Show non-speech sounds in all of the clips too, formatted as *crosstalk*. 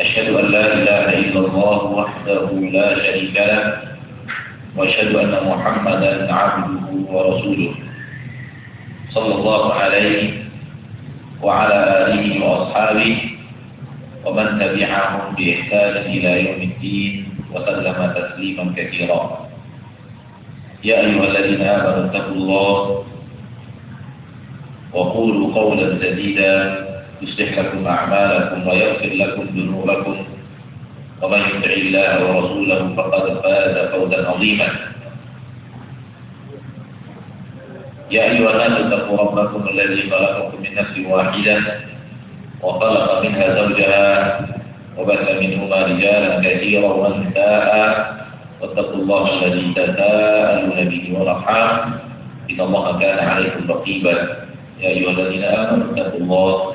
أشهد أن لا إله إلا الله وحده لا شريك له وأشهد أن محمدا عبده ورسوله. صلى الله عليه وعلى آله وأصحابه ومن تبعهم بإحسان إلى يوم الدين وسلم تسليما كثيرا. يا أيها الذين آمنوا اتقوا الله وقولوا قولا سديدا. يصلح لكم أعمالكم ويغفر لكم ذنوبكم ومن يطع الله ورسوله فقد فاز فوزا عظيما يا أيها الناس اتقوا ربكم الذي خلقكم من نفس واحدة وخلق منها زوجها وبث منهما رجالا كثيرا ونساء واتقوا الله الذي تساءلون به والأرحام إن الله كان عليكم رقيبا يا أيها الذين آمنوا اتقوا الله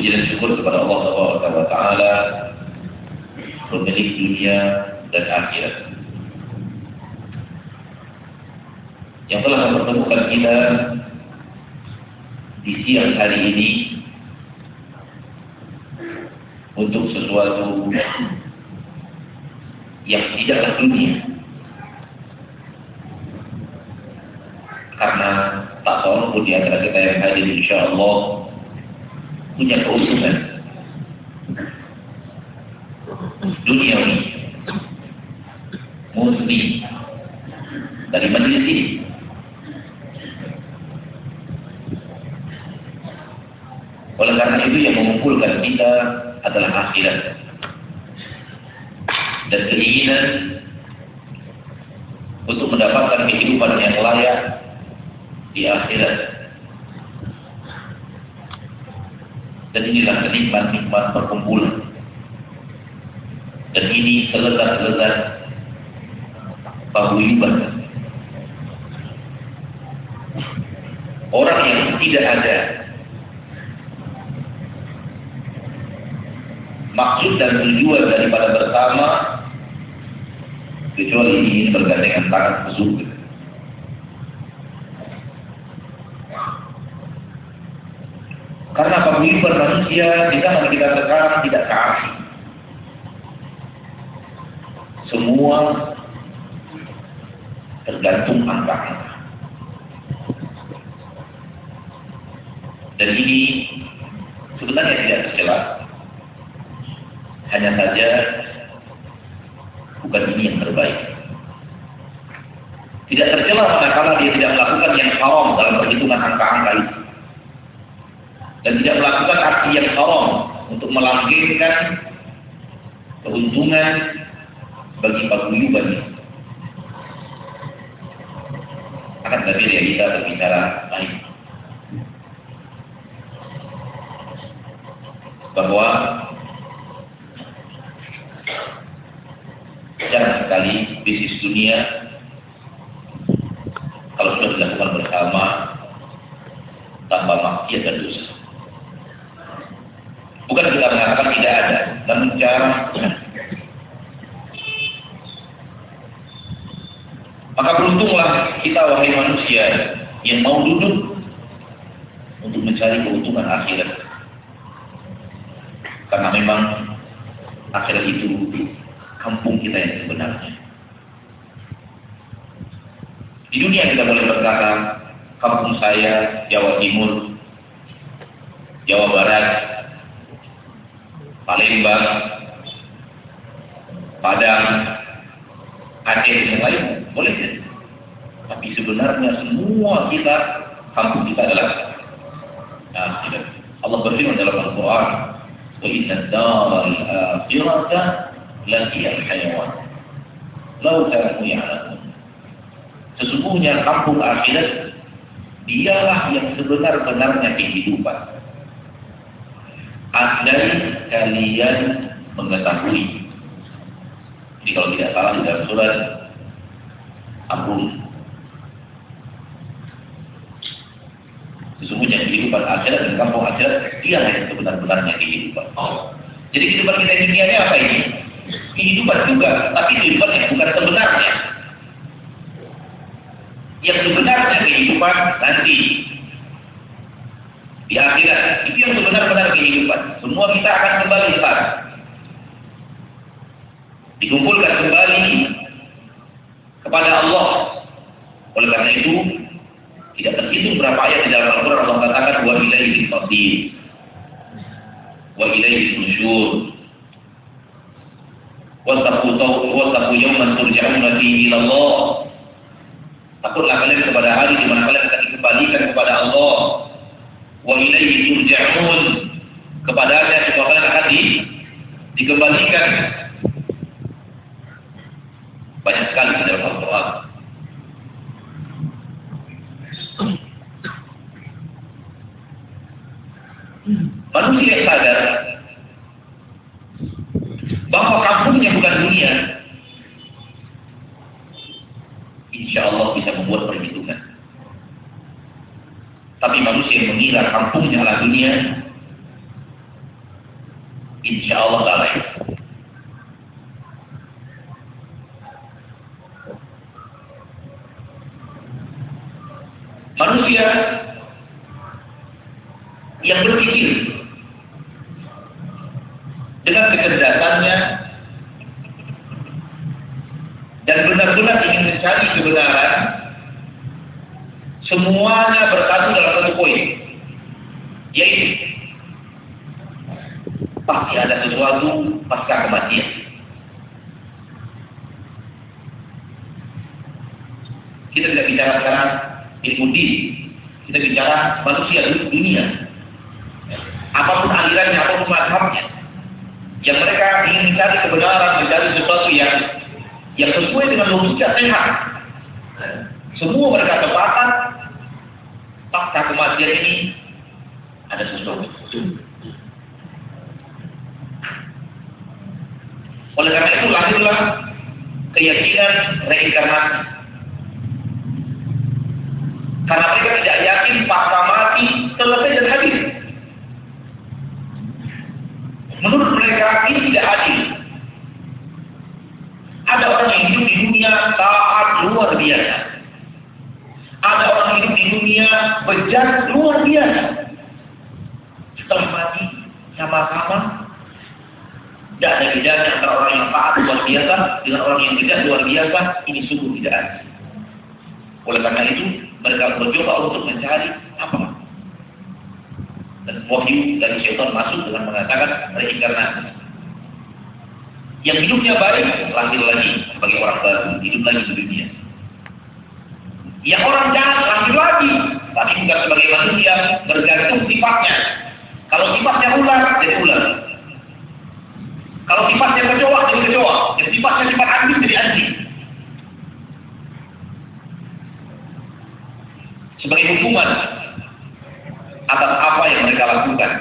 Puji dan syukur kepada Allah Subhanahu wa taala pemilik dunia dan akhirat. Yang telah mempertemukan kita di siang hari ini untuk sesuatu yang tidaklah dunia. Karena tak seorang pun di antara kita yang hadir insya Allah punya keuntungan duniawi murni dari majelis ini. Oleh karena itu yang mengumpulkan kita adalah akhirat dan keinginan untuk mendapatkan kehidupan yang layak di akhirat. Dan inilah kenikmat-nikmat perkumpulan. Dan ini selezat-selezat paguyuban. Orang yang tidak ada maksud dan tujuan daripada bersama kecuali ingin bergandengan tangan ke surga. Karena paguyuban manusia di zaman kita sekarang tidak keasing. Semua tergantung angka-angka. Dan ini sebenarnya tidak tercela. Hanya saja bukan ini yang terbaik. Tidak tercela manakala dia tidak melakukan yang haram dalam perhitungan angka-angka itu. Dan tidak melakukan aksi yang haram untuk melanggengkan keuntungan bagi paguyuban. Akan tetapi realita berbicara lain. Bahwa jarang sekali bisnis dunia kalau sudah dilakukan bersama tanpa maksiat dan dosa. Bukan kita mengatakan tidak ada, namun jarang. Maka beruntunglah kita wahai manusia yang mau duduk untuk mencari keuntungan akhirat. Karena memang akhirat itu kampung kita yang sebenarnya. Di dunia kita boleh berkata, kampung saya Jawa Timur, Jawa Barat, Palembang, Padang, Aceh yang lain boleh jadi. Tapi sebenarnya semua kita kampung kita adalah akhirat. Allah berfirman dalam Al-Quran, "Wa inna daral akhirata lahiya al-hayawan." Lau kanu ya'lamun. Sesungguhnya kampung akhirat dialah yang sebenar-benarnya kehidupan. Andai kalian dunia bejat luar biasa. Setelah mati sama-sama tidak ada bedanya antara orang yang taat luar biasa dengan orang yang tidak luar biasa. Ini sungguh tidak ada. Oleh karena itu mereka bercoba untuk mencari apa dan wahyu dari syaitan masuk dengan mengatakan reinkarnasi yang hidupnya baik, lahir lagi sebagai orang baru, hidup lagi di dunia. Yang orang jahat lahir lagi, tapi bukan sebagai manusia, bergantung sifatnya. Kalau sifatnya ular, jadi ular. Kalau sifatnya kecoa, jadi kecoa. Jadi sifatnya sifat anjing, jadi anjing. Sebagai hukuman atas apa yang mereka lakukan.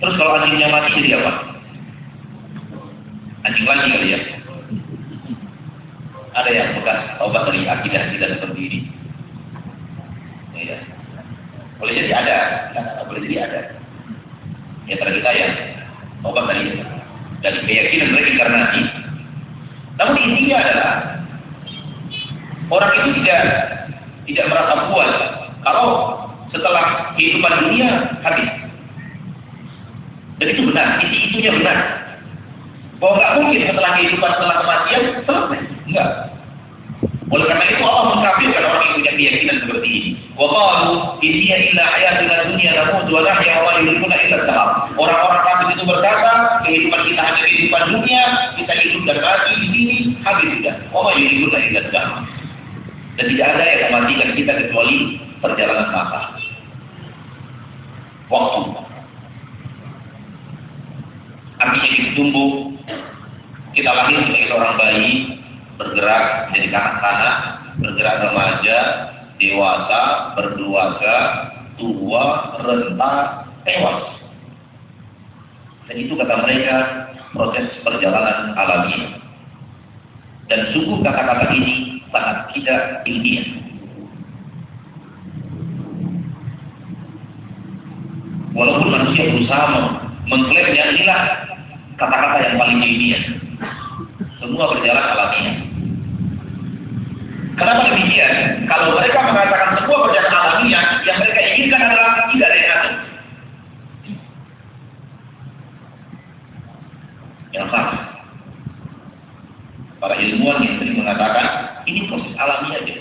Terus kalau anjingnya mati jadi apa? Anjing lagi kali ya. Ada yang bekas obat dari akidah tidak seperti ini. Ya. Boleh jadi ada, nah, boleh jadi ada. Ya kita ya, obat dari dari keyakinan reinkarnasi. Namun intinya adalah orang itu tidak tidak merasa puas kalau setelah kehidupan dunia habis dan itu benar, itu itunya benar. Bahwa nggak mungkin setelah kehidupan setelah kematian selesai. Enggak. Oleh karena itu Allah mengkafirkan orang yang punya keyakinan seperti ini. Wa qalu inna illa hayatuna dunya namutu wa nahya wa yulikuna illa salam. Orang-orang kafir itu berkata, kehidupan kita hanya kehidupan dunia, kita hidup dan mati di sini, habis sudah. Wa ma yulikuna illa salam. Dan tidak ada yang mematikan kita kecuali perjalanan masa. Waktu. Artinya kita tumbuh, kita lahir sebagai seorang bayi, bergerak menjadi kanak-kanak, bergerak remaja, dewasa, berkeluarga, tua, renta, tewas. Dan itu kata mereka proses perjalanan alami. Dan sungguh kata-kata ini sangat tidak ilmiah. Walaupun manusia berusaha mengklaimnya inilah kata-kata yang paling ilmiah. Semua berjalan alamiah. Kenapa demikian? Kalau mereka mengatakan sebuah perjalanan alamiah, yang mereka inginkan adalah tidak ada yang Yang sama. Para ilmuwan yang sering mengatakan, ini proses alami aja.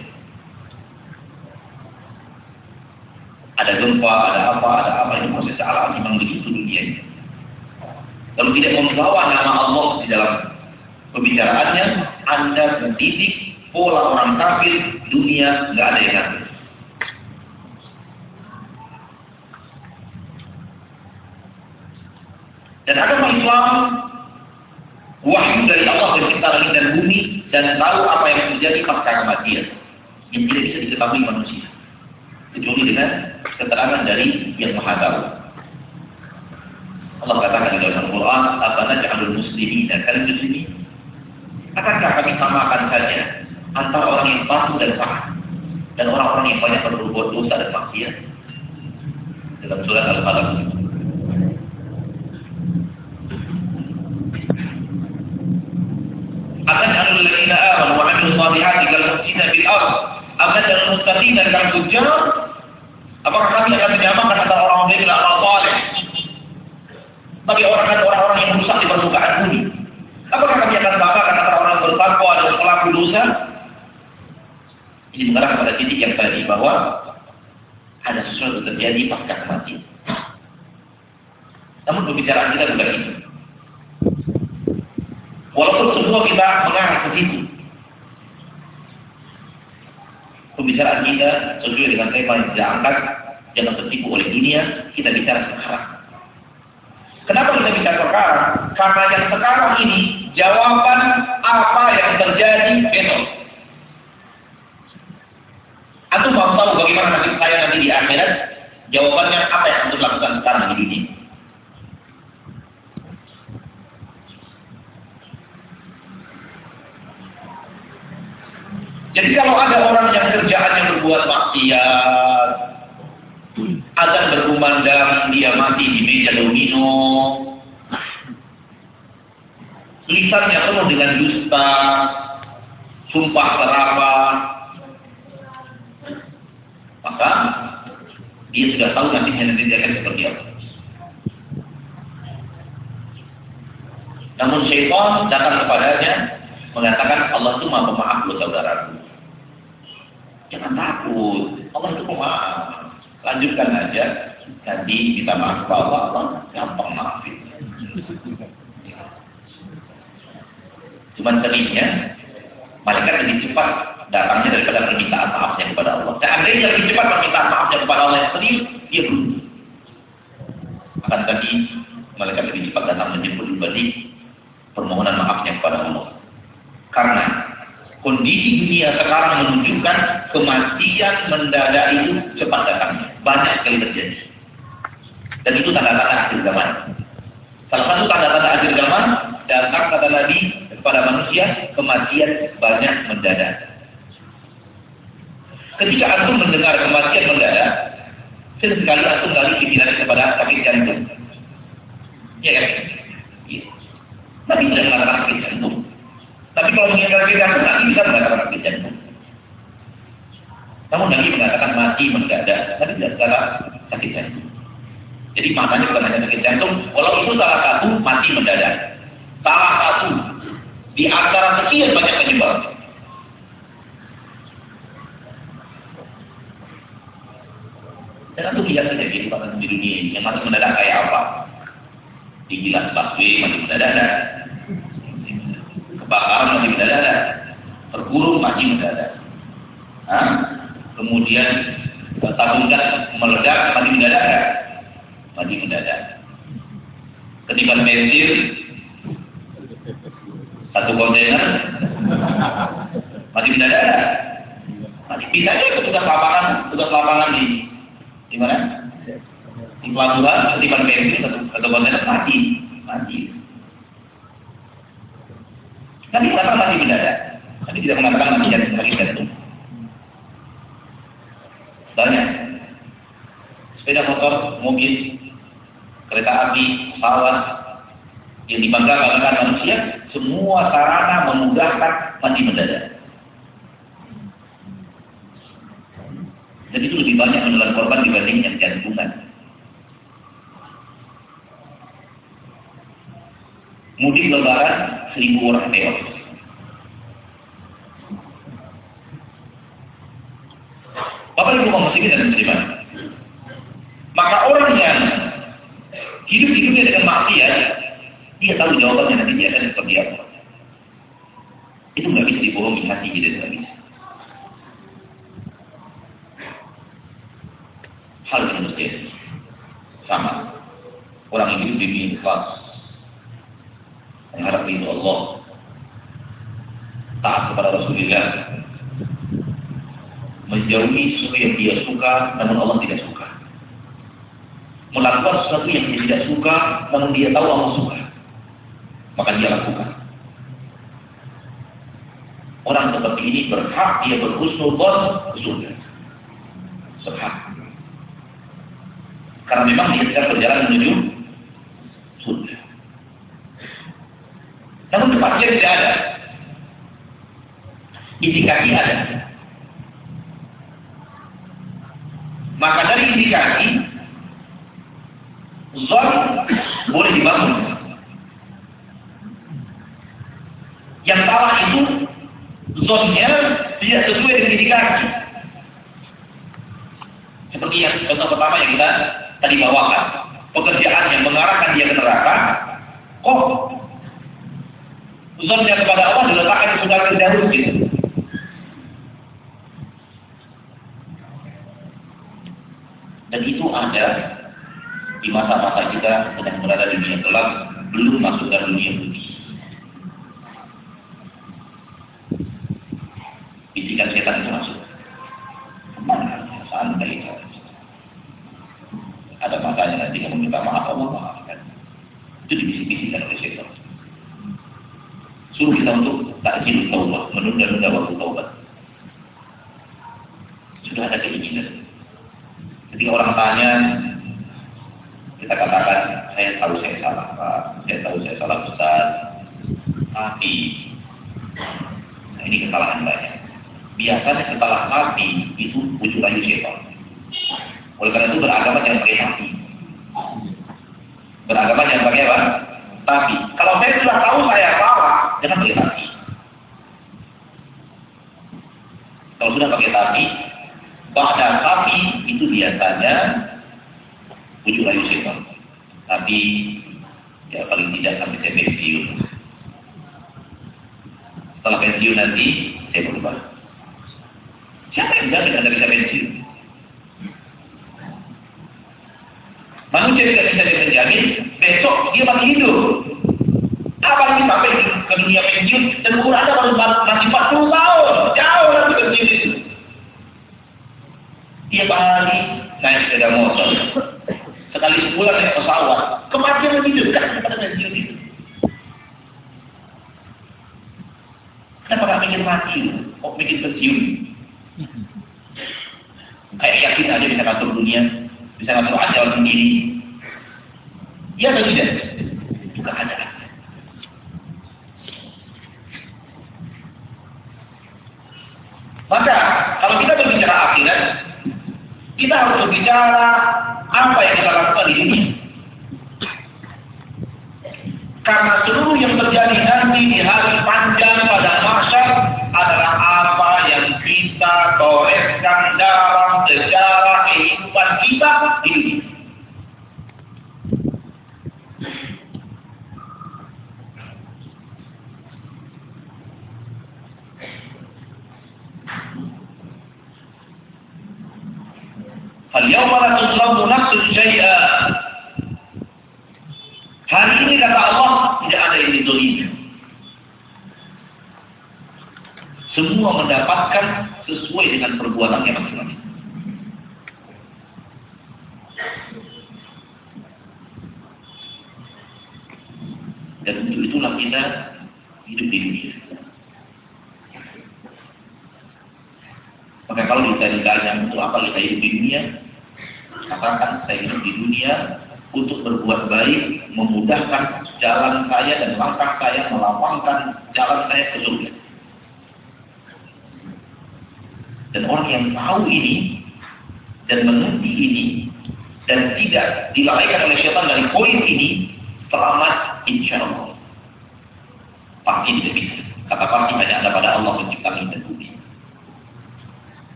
Ada gempa, ada apa, ada apa, ini proses alami, memang begitu dunia Kalau tidak membawa nama Allah di dalam pembicaraannya, Anda mendidik pola orang kafir dunia nggak ada yang kafir. Dan agama Islam wahyu dari Allah pencipta langit dan bumi dan tahu apa yang terjadi pasca kematian yang tidak bisa diketahui manusia kecuali dengan keterangan dari yang maha tahu. Allah katakan dalam Al-Quran, apa naj'alul muslimin dan kalian muslimin? Akankah kami samakan saja antara orang yang patuh dan taat. Dan orang-orang yang banyak berbuat dosa dan maksiat. Dalam surat Al-Qalam akan alul ladzina amanu wa amilus salihati kal mufsidina bil ard akan al muttaqina kal fujjar apakah kami akan menyamakan antara orang yang dan orang bagi orang-orang yang merusak di permukaan bumi apakah kami akan samakan antara orang bertakwa dan pelaku dosa ini mengarah pada titik yang tadi bahwa ada sesuatu terjadi pasca kematian. Namun pembicaraan kita bukan itu. Walaupun semua kita mengarah ke situ. Pembicaraan kita sesuai dengan tema yang kita angkat, jangan tertipu oleh dunia, kita bicara sekarang. Kenapa kita bicara sekarang? Karena yang sekarang ini jawaban apa yang terjadi besok. Tahu bagaimana nasib saya nanti di akhirat? Jawabannya apa yang untuk lakukan sekarang di dunia? Jadi kalau ada orang yang kerjaannya berbuat maksiat, akan berkumandang dia mati di meja domino, lisannya penuh dengan dusta, sumpah serapah, maka dia sudah tahu nanti nanti akan seperti apa. Namun syaitan datang kepadanya mengatakan Allah itu maha pemaaf buat saudaraku. Jangan takut, Allah itu pemaaf. Lanjutkan aja, tadi kita maaf ke Allah, Allah gampang maafin. Cuman sedihnya, malaikat lebih cepat datangnya daripada permintaan maafnya kepada Allah. Seandainya lebih cepat permintaan maafnya kepada Allah yang sedih, dia. Akan tadi mereka lebih cepat datang menjemput dibanding permohonan maafnya kepada Allah. Karena kondisi dunia sekarang menunjukkan kematian mendadak itu cepat datang, banyak sekali terjadi. Dan itu tanda-tanda akhir zaman. Salah satu tanda-tanda akhir zaman datang kata Nabi kepada manusia kematian banyak mendadak. Ketika antum mendengar kematian mendadak, sesekali antum kali pikiran kepada sakit jantung. Ya kan? Iya. Nabi tidak mengatakan sakit jantung. Tapi kalau mengingat sakit jantung, Nabi bisa mengatakan sakit jantung. Namun Nabi mengatakan mati mendadak. Nabi tidak kata sakit jantung. Jadi maknanya bukan hanya sakit jantung, walau itu salah satu mati mendadak. Salah satu di antara sekian banyak penyebab. Dan aku lihat saja kehidupan di dunia ini yang mati mendadak kayak apa. Digilas busway mati mendadak. Kebakaran mati mendadak. Terburung mati mendadak. Hah? Kemudian tabung gas meledak mati mendadak. Mati mendadak. Ketiban bensin satu kontainer mati mendadak. Mati bisa aja petugas lapangan, petugas lapangan di di mana? Di pelabuhan, bensin satu satu kontainer mati, mati. Nabi kenapa mati mendadak? Nabi tidak mengatakan mati dan sebagai jantung. Banyak. Sepeda motor, mobil, kereta api, pesawat, yang dibanggakan manusia, semua sarana memudahkan mati mendadak. Dan itu lebih banyak menelan korban dibanding yang jantungan. Mudik lebaran seribu orang tewas. Bapak Ibu kaum muslimin dan muslimat. Maka orang yang hidup-hidupnya dengan maksiat, dia tahu jawabannya nanti dia akan seperti apa. Itu nggak bisa dibohongi hati kita nggak bisa. Hal yang mesti sama. Orang hidup di ikhlas, mengharap itu Allah, taat kepada Rasulullah, menjauhi sesuatu yang dia suka, namun Allah tidak suka. Melakukan sesuatu yang dia tidak suka, namun dia tahu Allah suka. Maka dia lakukan. Orang seperti ini berhak dia berhusnul surga. Berhak. Karena memang sedang berjalan menuju surga. Namun kepastian tidak ada. Indikasi ada. Maka dari indikasi, zon boleh dibangun. Yang salah itu zonnya tidak sesuai dengan indikasi. Seperti yang contoh pertama yang kita tadi bawakan. Pekerjaan yang mengarahkan dia ke neraka, kok zonnya kepada Allah diletakkan di surga terjauh gitu. Dan itu ada di masa-masa kita sedang berada di dunia gelap, belum masuk ke dunia putih. Bisikan setan dan tidak dilalaikan oleh syaitan dari poin ini, selamat insya Allah. Pasti bisa. Kata pasti hanya ada pada Allah pencipta langit dan bumi.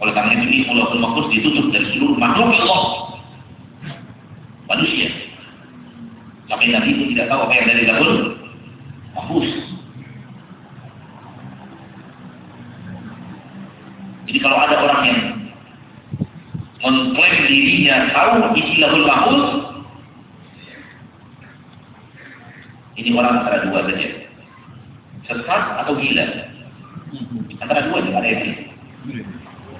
Oleh karena itu ini pulau mahfuz ditutup dari seluruh makhluk Allah. Manusia. Sampai Nabi itu tidak tahu apa yang dari dahulu. Mahfuz. Jadi kalau ada mengklaim dirinya tahu isi lahul mahfuz, ini orang antara dua saja. Sesat atau gila. Antara dua juga ada yang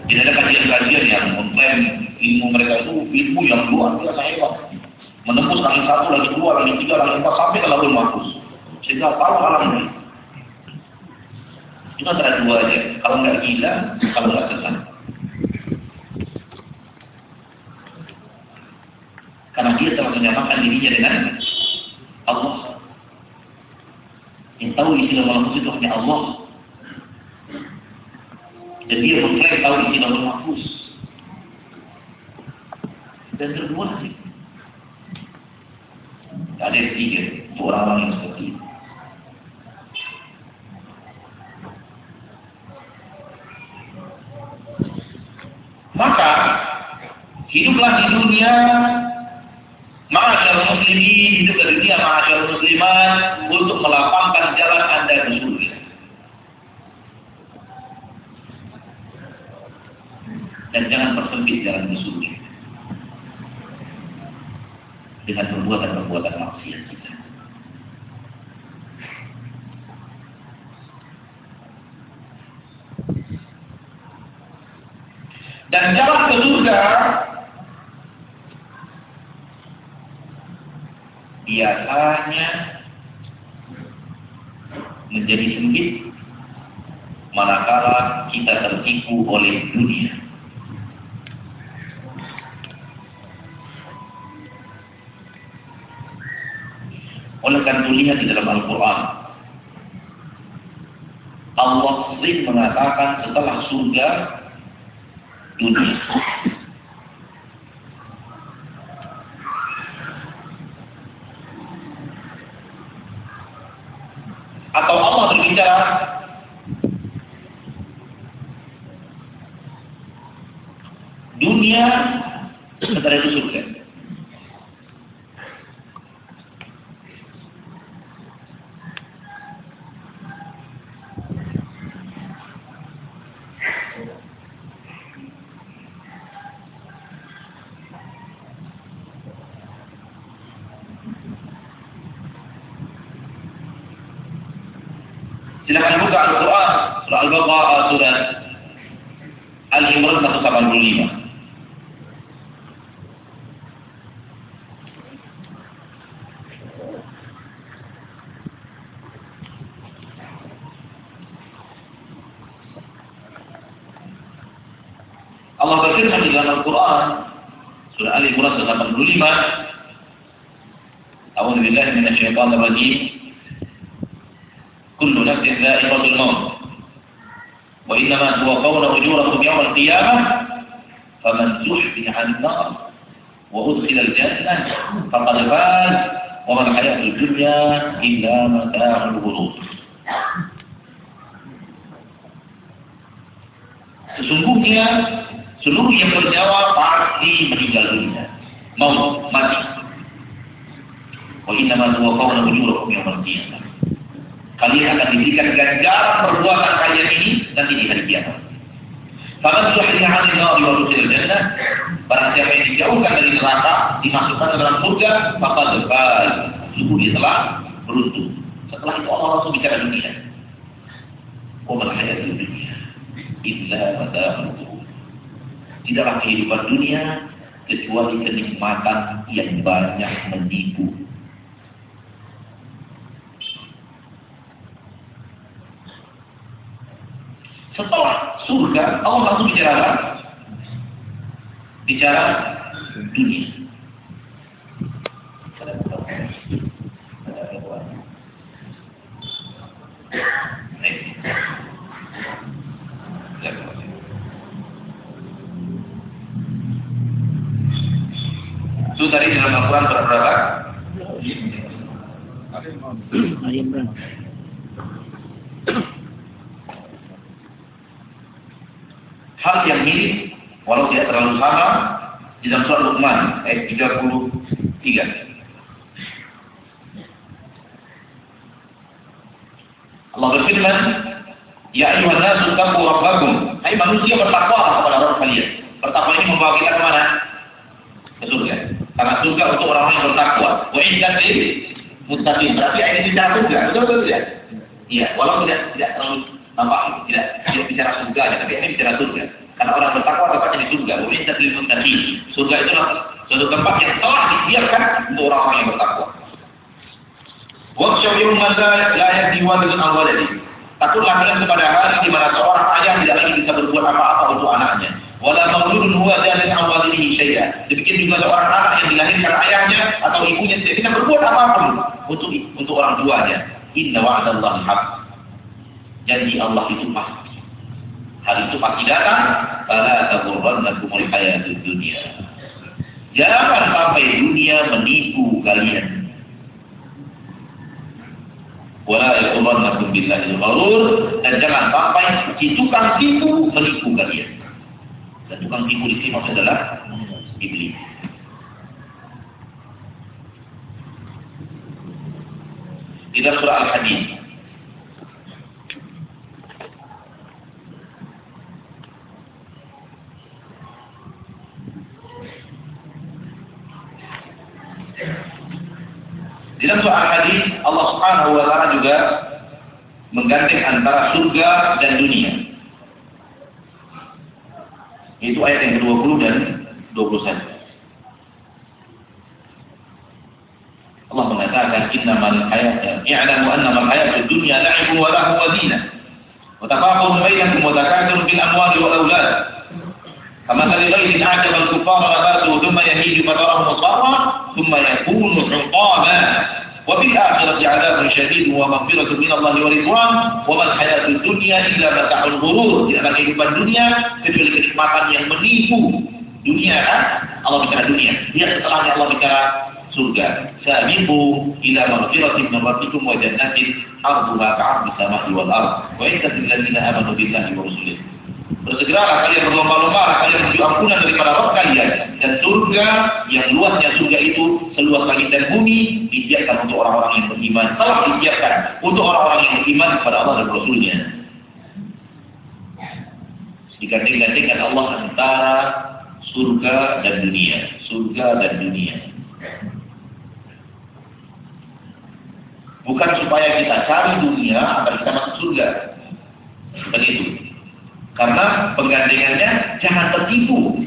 Tidak ada kajian-kajian yang mengklaim ilmu mereka itu ilmu yang luar biasa hebat. Menembus langit satu, langit dua, langit tiga, langit empat, sampai ke lahul mahfuz. Sehingga tahu alam ini. Itu antara dua aja. Kalau nggak gila, kalau nggak sesat. Karena dia telah menyamakan dirinya dengan Allah. Yang tahu isi nama mahfuz itu hanya Allah. Dan dia mengklaim tahu isi nama mahfuz. Dan kedua sih. Ada yang tiga. Untuk orang-orang yang seperti itu. Maka hiduplah di dunia Hidup di dunia ma'asyar musliman untuk melapangkan jalan anda ke surga. Dan jangan persempit jalan ke surga. Dengan perbuatan-perbuatan maksiat kita. Dan jalan ke surga biasanya menjadi sempit manakala kita tertipu oleh dunia. Oleh karena lihat di dalam Al-Quran, Allah sering mengatakan setelah surga dunia. Atau Allah berbicara dunia sementara itu surga. Silakan buka Al-Quran surah Al-Baqarah surah Al-Imran 185. Allah berfirman di dalam Al-Quran surah Al-Imran 185 A'udzu billahi minasyaitonir rajim qiyamah فمن zuhziha عن النار wa udkhila فقد فاز وما faz الدنيا ma متاع الغرور Sesungguhnya seluruh yang berjawab pasti meninggal dunia. Mau mati. Wahai nama dua man huwa qawla ujurakum yang qiyamah. Kalian akan diberikan ganjaran perbuatan kalian ini nanti di hari kiamat. Faman zuhriha 'anil nari wa udkhila jannah, barang siapa yang dijauhkan dari neraka, dimasukkan ke dalam surga, maka depan sungguh dia telah beruntung. Setelah itu Allah langsung bicara dunia. Wa hayatul dunia illa mata'ul Tidaklah kehidupan dunia kecuali kenikmatan yang banyak menipu. Setelah surga, Allah langsung bicara apa? Bicara dunia. Itu tadi dalam Al-Quran berapa? Ayat berapa? Hal yang mirip walau tidak terlalu sama di dalam surat Luqman ayat 33. Allah berfirman, Ya ayuhan nasu taqu rabbakum. Hai manusia bertakwa kepada Rabb kalian. Bertakwa ini membawa kita ke mana? Ke surga. Karena surga untuk orang-orang yang bertakwa. Wa iddatil muttaqin. Berarti ini bicara surga, betul betul tidak? Iya, walau tidak tidak terlalu nampak tidak tidak bicara surga, tapi ini bicara surga. Karena orang bertakwa tempatnya di surga. Ulintas lil muttaqin. Surga itu suatu tempat yang telah disediakan untuk orang-orang yang bertakwa. Waksyaw yawm la yahdi walidun an waladi. Takutlah kalian kepada hari di mana seorang ayah tidak lagi bisa berbuat apa-apa untuk anaknya. Wala mauludun huwa jalin an walidihi syai'a. Demikian juga seorang anak yang dilahirkan ayahnya atau ibunya tidak bisa berbuat apa-apa untuk untuk orang tuanya. Inna wa'dallahi haq. Janji Allah itu pasti. Hal itu pasti datang. Fala taghurrannakumul hayatud dunia. Jangan sampai dunia menipu kalian. Wala yaghurrannakum billahi dan jangan sampai si tukang tipu menipu kalian. Dan tukang tipu di sini maksudnya adalah iblis. Di dalam surah Al-Hadid Soal hadis Allah Subhanahu wa taala juga menggandeng antara surga dan dunia. Itu ayat yang ke-20 dan 21. Allah mengatakan innamal hayat i'lamu annamal hayatud dunya la'ibun wa lahu wa zinah. Wa tafaqun bainakum wa takatsur fil amwali wal aulad. Kama tali ghairi a'jaba al-kuffara nabatu thumma yahidu fatarahu musarra thumma yakunu hutama وفي الآخرة عذاب شديد ومغفرة من الله ورضوان وما الحياة الدنيا إلا متاع الغرور tidak kehidupan dunia kecuali kenikmatan yang menipu dunia kan Allah bicara dunia dia setelahnya Allah bicara surga sabiqu ila maghfiratin min rabbikum wa jannatin arduha ka'ardi samai wal ard wa inna lil ladzina amanu billahi wa rasulihi Bersegeralah kalian berlomba-lomba, kalian menuju ampunan daripada Rabb kalian. Dan surga, yang luasnya surga itu, seluas langit dan bumi, disediakan untuk orang-orang yang beriman. Telah disediakan untuk orang-orang yang beriman kepada Allah dan Rasulnya. Diganding-gandingkan Allah antara surga dan dunia. Surga dan dunia. Bukan supaya kita cari dunia agar kita masuk surga. Begitu. Karena penggandengannya jangan tertipu.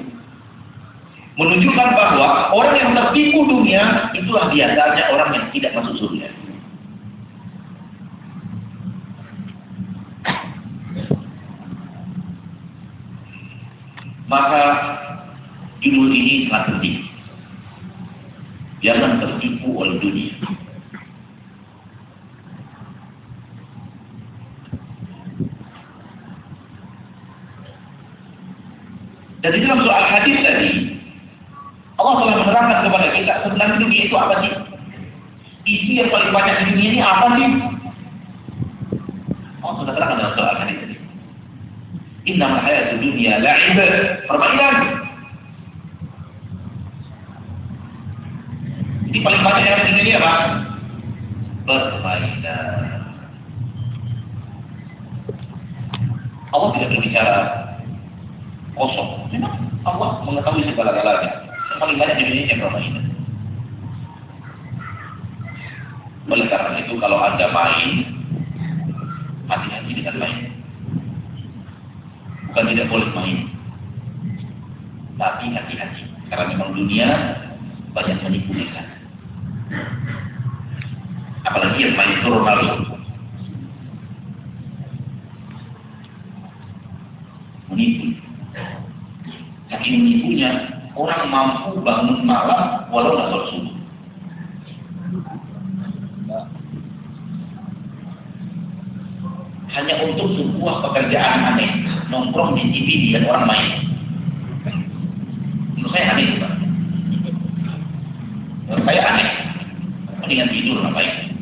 Menunjukkan bahwa orang yang tertipu dunia itulah biasanya orang yang tidak masuk surga. Maka judul ini sangat penting. Jangan tertipu oleh dunia. Dan di dalam soal hadis tadi, Allah telah menerangkan kepada kita sebenarnya dunia itu apa sih? Isi yang paling banyak di dunia ini apa sih? Allah sudah terangkan dalam soal hadis tadi. Inna hayat dunia la'ib. Permainan. Ini paling banyak yang ini apa? Permainan. Allah tidak berbicara kosong. Memang Allah mengetahui segala-galanya. Yang paling banyak di dunia yang permainan. Oleh karena itu kalau Anda main, hati-hati dengan main. Bukan tidak boleh main. Tapi hati-hati. Karena memang dunia banyak menipu di sana. Apalagi yang main itu Ronaldo. Menipu. Saking menipunya, orang mampu bangun malam walau nggak sholat subuh. hanya untuk sebuah pekerjaan aneh TV lihat orang main menurut saya aneh Pak. menurut saya aneh mendingan tidur ngapain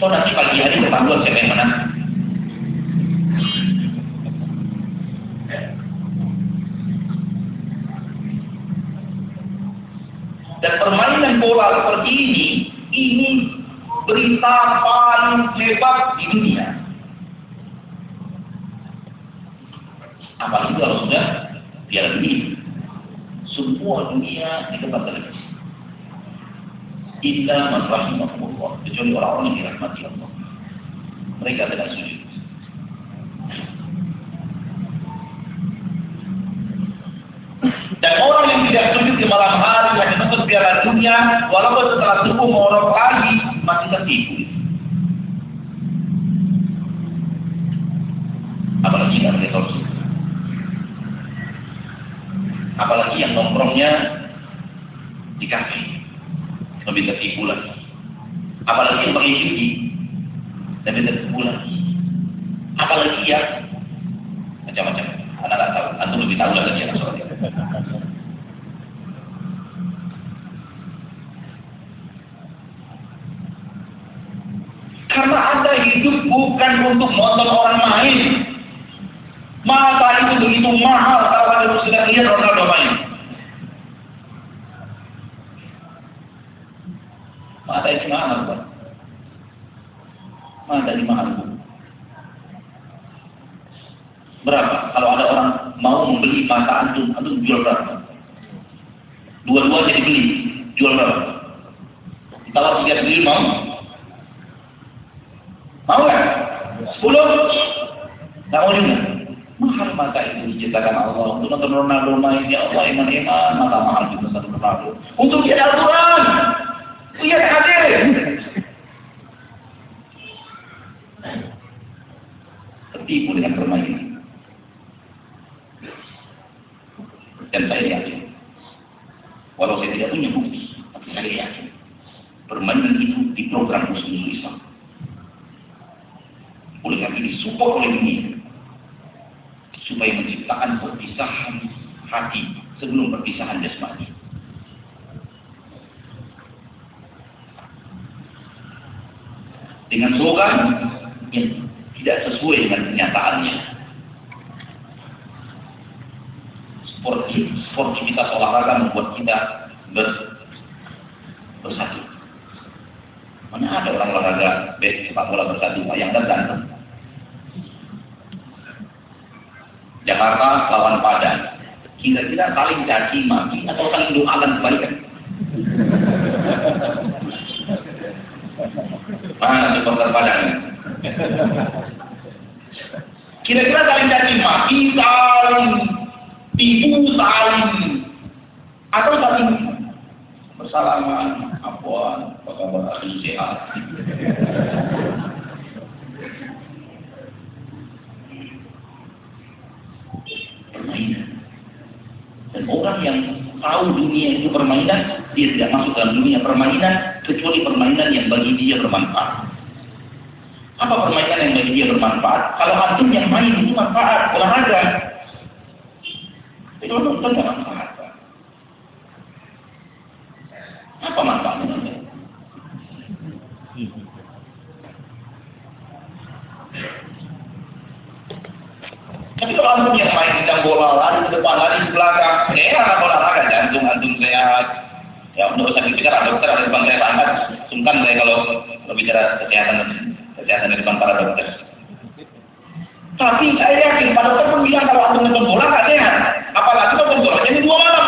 toh nanti pagi hari ketahuan siapa yang menang dan permainan bola seperti ini ini berita paling hebat di dunia Apalagi kalau sudah piala dunia. Semua dunia di tempat televisi. Illa man rahimahumullah. Kecuali orang-orang yang Dengan slogan yang tidak sesuai dengan kenyataannya. Sportivitas olahraga membuat kita ber, bersatu. Mana ada orang olahraga sepak bola bersatu yang datang Jakarta lawan Padang. Kira-kira saling caci maki atau saling doakan kebaikan? Supporter Padang? Kira-kira saling caci maki, saling tipu, saling atau saling bersalaman, apuan, apa kabar, sehat. orang yang tahu dunia itu permainan, dia tidak masuk dalam dunia permainan kecuali permainan yang bagi dia bermanfaat. Apa permainan yang bagi dia bermanfaat? Kalau antum yang main itu manfaat, olahraga. Itu untuk tidak manfaat. Apa manfaatnya? Tapi kalau antum yang main kita bola lari ke depan lari ke belakang, saya olahraga jantung antum sehat, ya untuk saya bicara dokter ada bang saya sangat sungkan saya kalau bicara kesehatan kesehatan di depan para dokter. Tapi saya yakin pada dokter bilang kalau antum nonton bola nggak sehat, apalagi nonton bola, jadi dua malam.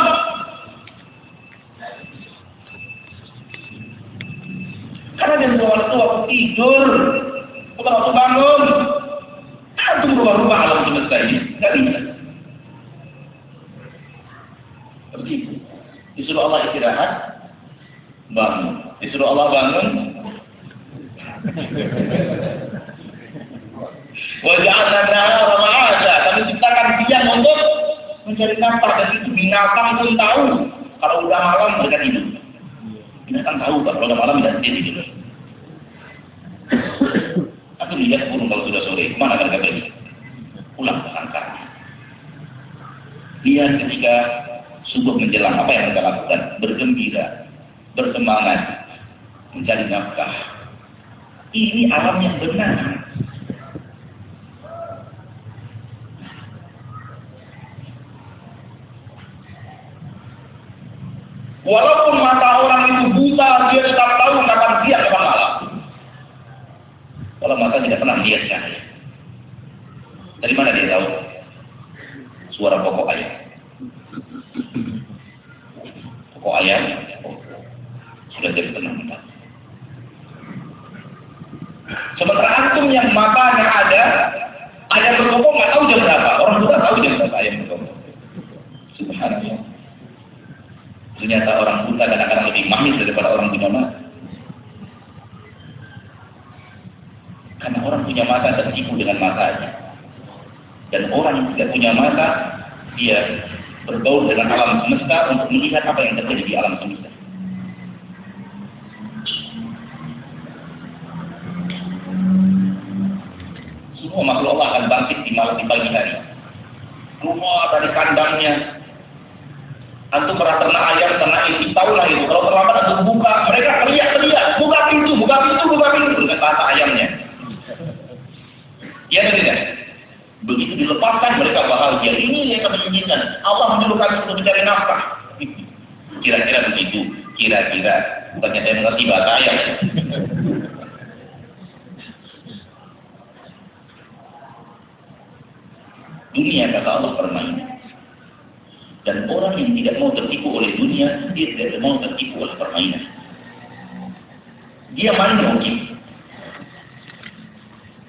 Dia main mungkin.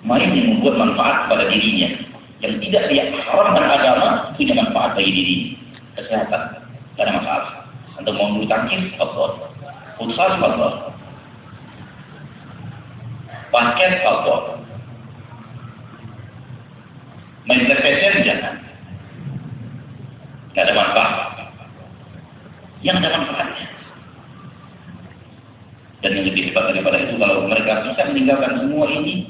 Main yang membuat manfaat pada dirinya. Yang tidak dia haramkan agama punya manfaat bagi diri. Kesehatan. Tidak ada masalah. Untuk mau bulu tangkis, faktor. Futsal, faktor. Basket, faktor. Main باللبن موحدي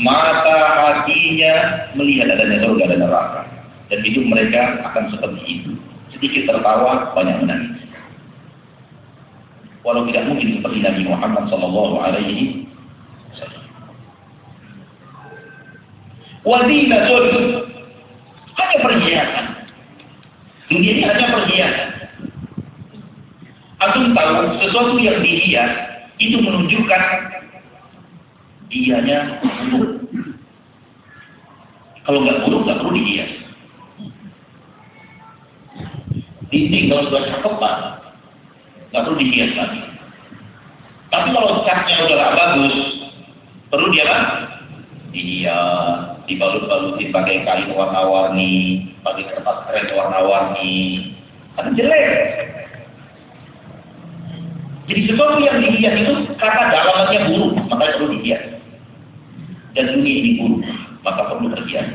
mata hatinya melihat adanya surga dan neraka. Dan hidup mereka akan seperti itu. Sedikit tertawa, banyak menangis. Walau tidak mungkin seperti Nabi Muhammad Sallallahu Alaihi Wasallam. Hanya perhiasan. Dunia ini hanya perhiasan. Antum tahu sesuatu yang dihias itu menunjukkan dianya buruk. Kalau nggak buruk nggak perlu dihias. Dinding kalau sudah cakep pak, nggak perlu dihias lagi. Tapi kalau catnya udah nggak bagus, perlu dia kan? Dihias, dibalut-balutin pakai kain warna-warni, pakai kertas keren warna-warni, kan jelek. Jadi sesuatu yang dihias itu kata dalamannya buruk, maka perlu dihias. Dan ini buruk, maka perlu terhias.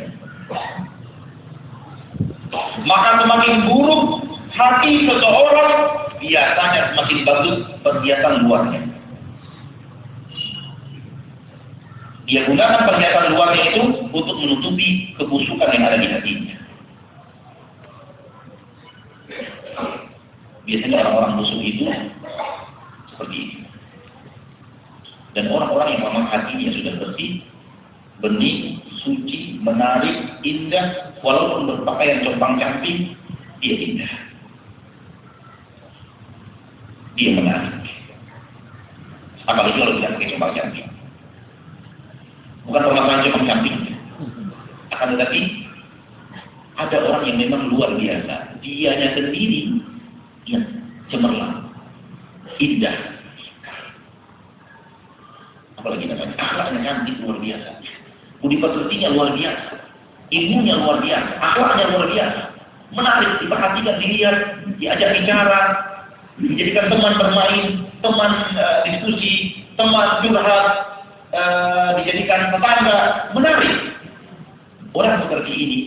Maka semakin buruk hati seseorang, biasanya semakin bagus perhiasan luarnya. Dia gunakan perhiasan luarnya itu untuk menutupi kebusukan yang ada di hatinya. Biasanya orang-orang busuk itu seperti ini. Dan orang-orang yang memang hatinya sudah bersih, bening, suci, menarik, indah, walaupun berpakaian compang camping, dia indah. Dia menarik. Apalagi kalau tidak pakai compang camping. Bukan pemakaian compang camping. Akan tetapi, ada orang yang memang luar biasa. Dianya sendiri yang cemerlang indah. Apalagi namanya akhlaknya cantik luar biasa. Budi pekertinya luar biasa. Ilmunya luar biasa. Akhlaknya luar biasa. Menarik, diperhatikan, dilihat, diajak bicara, dijadikan teman bermain, teman uh, diskusi, teman curhat, uh, dijadikan tetangga, menarik. Orang seperti ini,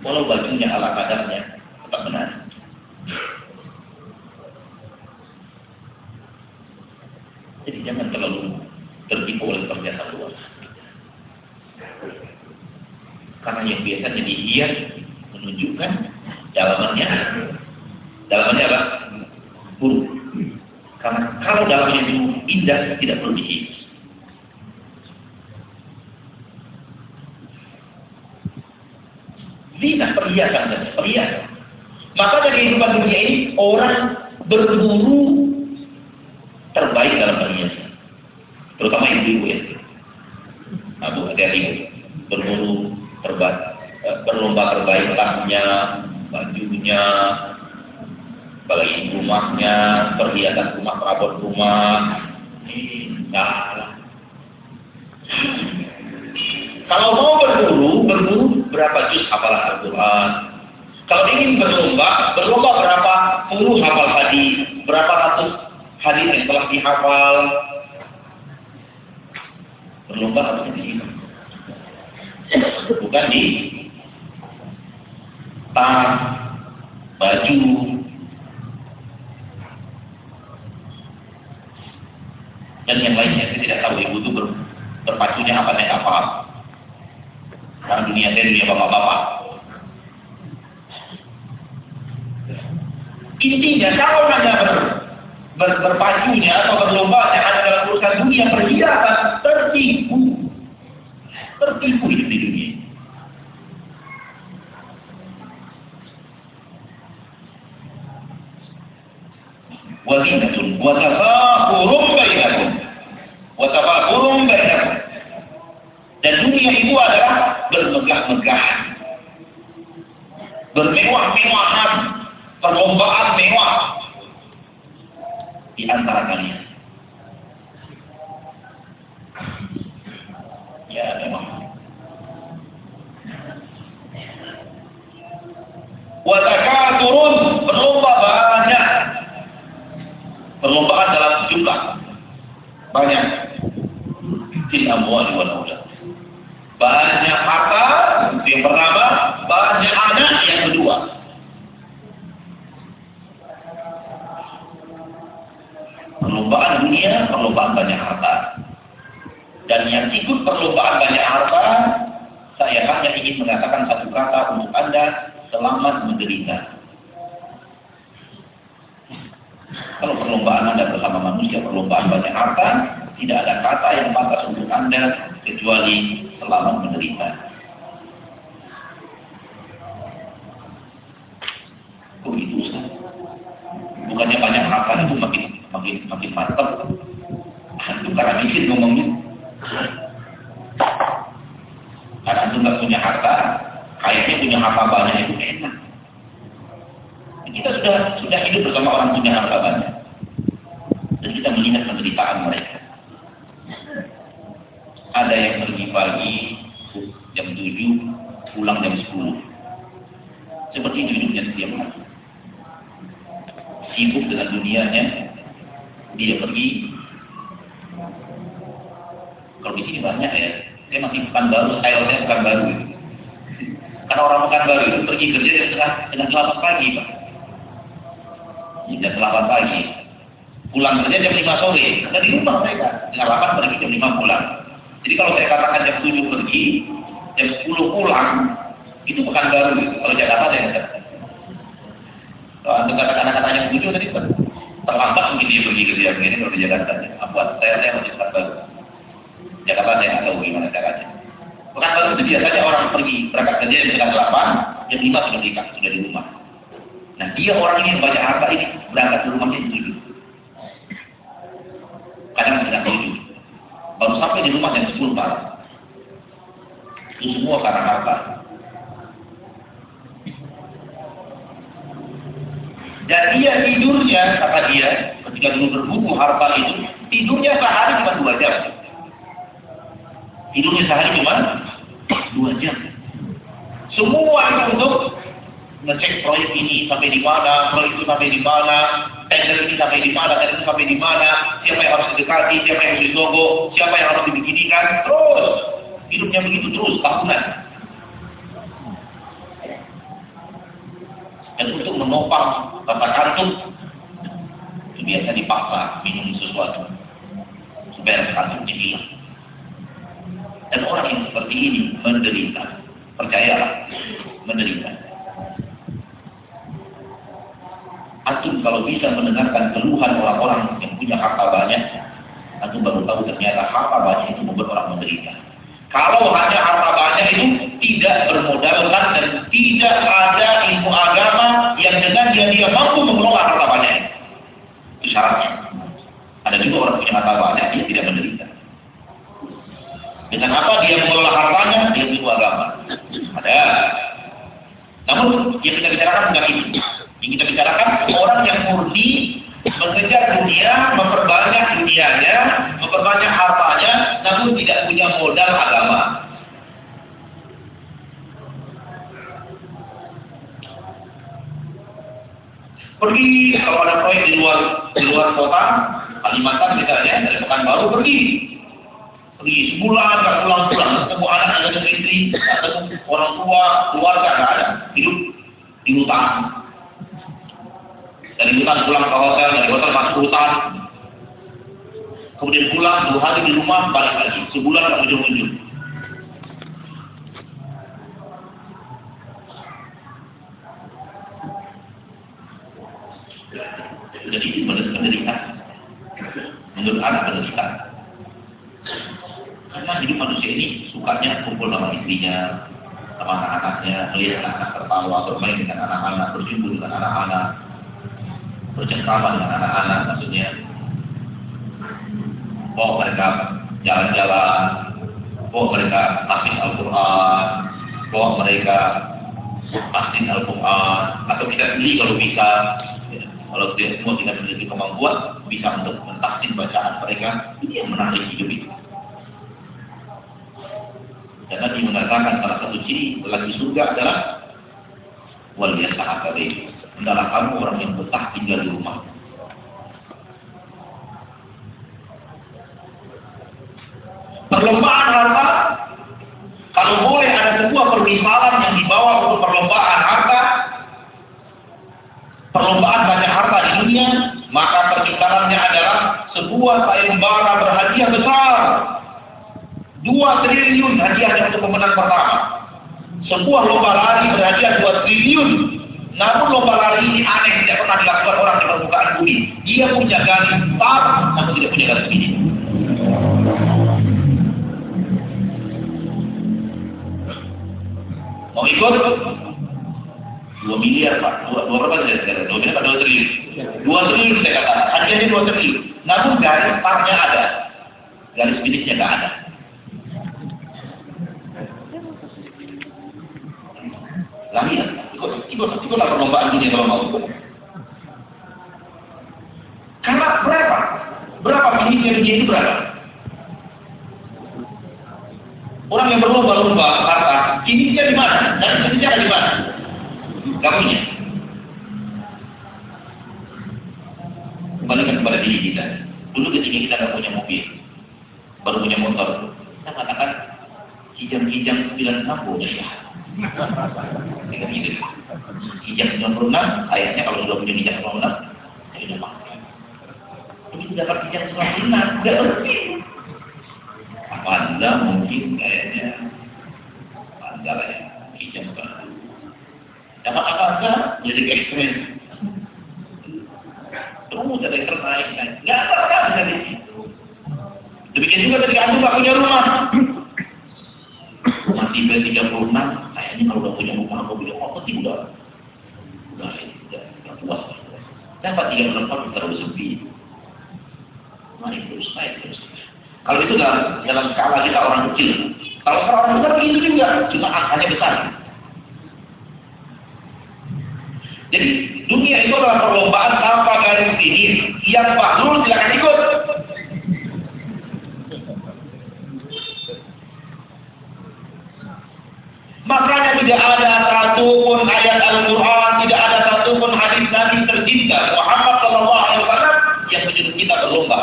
walau bajunya ala kadarnya, tetap menarik. Jadi jangan terlalu tertipu oleh perhiasan luar karena yang biasanya dihias menunjukkan dalamannya dalamannya apa? buruk karena kalau dalamnya itu indah tidak perlu dihias Zina perhiasan dan perhiasan. Maka dari kehidupan dunia ini orang berburu terbaik dalam perhiasan. Terutama ibu-ibu ya. Abu hati-hati berburu perba eh, berlomba perbaikannya, bajunya, apalagi rumahnya, perhiasan rumah, perabot rumah, nah. Kalau mau berburu, berburu berapa juz hafalan Al-Quran? Kalau ingin berlomba, berlomba berapa puluh hafal hadis, berapa ratus hadis yang telah dihafal? Berlomba harus diingat bukan di tas, baju, dan yang lainnya. Saya tidak tahu ibu itu ber, berpacunya apa naik apa. Karena dunia saya dunia bapak-bapak. Intinya kalau Anda ber, ber, berpacunya atau berlomba yang ada dalam urusan dunia perhiasan tertipu ترك المهم لدنياه وزينة وتفاخر kalau ada proyek di luar di luar kota, Kalimantan misalnya dari Pekanbaru pergi, pergi sebulan nggak pulang-pulang, ketemu anak, ketemu istri, ketemu orang tua, keluarga nggak ada, hidup di hutan, dari hutan pulang ke hotel, dari hotel masuk hutan. Kemudian pulang dua hari di rumah, balik lagi. Sebulan tak muncul-muncul. Jadi menderita. Menurut anak menderita. Karena hidup manusia ini sukanya kumpul sama istrinya, sama anak-anaknya, melihat anak-anak tertawa, bermain dengan anak-anak, berjumpa dengan anak-anak, bercengkrama dengan anak-anak maksudnya bawa mereka jalan-jalan bawa mereka tahfiz Al-Quran bawa mereka tahfiz Al-Quran atau kita beli kalau bisa kalau tidak semua tidak memiliki kemampuan bisa untuk mentahsin bacaan mereka ini yang menarik hidup itu. Dan Nabi mengatakan salah satu ciri lagi surga adalah wal yastahabari adalah kamu orang yang betah tinggal di rumah. Perlombaan harta, kalau boleh ada sebuah permisalan yang dibawa untuk perlombaan perlombaan banyak harta di dunia, maka permisalannya adalah sebuah sayembara berhadiah besar. Dua triliun hadiahnya untuk pemenang pertama. Sebuah lomba lari berhadiah dua triliun namun lomba lari ini aneh, tidak pernah dilakukan orang di permukaan bumi. Dia punya garis besar, namun tidak punya garis minim. Mau ikut? Dua miliar pak, dua, dua berapa saya? Dua miliar dua triliun? Dua triliun saya katakan, hadiahnya dua triliun. Namun garis besarnya ada, garis minimnya nggak ada. Lagi ya? ikut ikut ikutlah perlombaan dunia kalau mau karena berapa berapa ini dia itu berapa orang yang berlomba-lomba kata ini dia di mana dan dia di mana Gak punya kembalikan kepada diri kita dulu ketika kita nggak punya mobil baru punya motor kita katakan kijang-kijang 96 boleh ya dengan ini. Hijab 96, ayatnya kalau sudah punya hijab 96, ya sudah pakai. Begitu dapat hijab 96, tidak berhenti. Apa anda mungkin kayaknya anda ya, hijab kan. Dapat apa anda? Jadi ekstrim. Terus ada yang ternaik, nggak ada kan dari situ. Demikian juga ketika anda nggak punya rumah, masih B36, kayaknya kalau udah punya rumah atau punya motor sih udah udah udah, udah puas. Dapat tiga empat terlalu sepi. Naik terus, naik terus. Kalau itu dalam, dalam skala kita orang kecil. Kalau orang besar begitu juga, cuma angkanya besar. Jadi dunia itu adalah perlombaan tanpa garis ini. Yang bahlul silakan ikut. Makanya tidak ada satu pun ayat Al-Quran, tidak ada satu pun hadis Nabi tercinta Muhammad Wasallam yang menyuruh kita berlomba.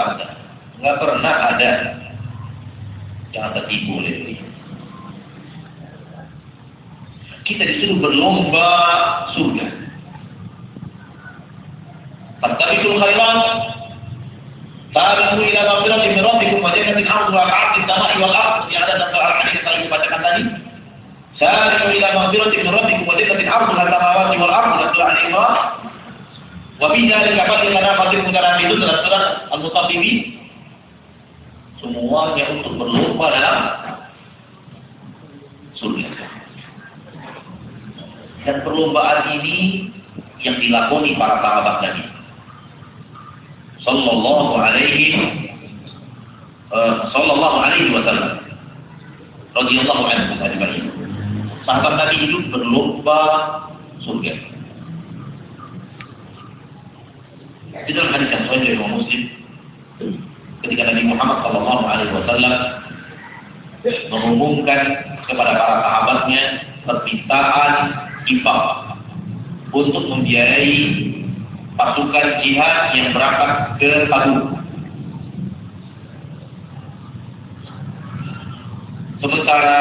Nggak pernah ada. Jangan tertipu oleh beliau. Kita disuruh berlomba surga. Fattabiqul khairat Tabiqu ila maghfiratin min rabbikum wa jannatin 'arduha ka'ardis sama'i wal ardh. Yang ada dalam al-hadis yang saya bacakan tadi. سارعوا إلى مغفرة من ربكم وجنة عرضها السماوات والأرض نزل عن الله وفي ذلك فليتنافس المتنافسون dalam surat Al-Mutaffifin semuanya untuk berlomba dalam surga. Dan perlombaan ini yang dilakoni para sahabat Nabi. Sallallahu alaihi uh, sallallahu alaihi wasallam. radhiyallahu anhu ajma'in. Sahabat Nabi itu berlomba surga. Di dalam hadis yang sahih dari Muslim, ketika Nabi Muhammad Shallallahu Alaihi Wasallam mengumumkan kepada para sahabatnya permintaan infak untuk membiayai pasukan jihad yang berangkat ke Tabuk. Sementara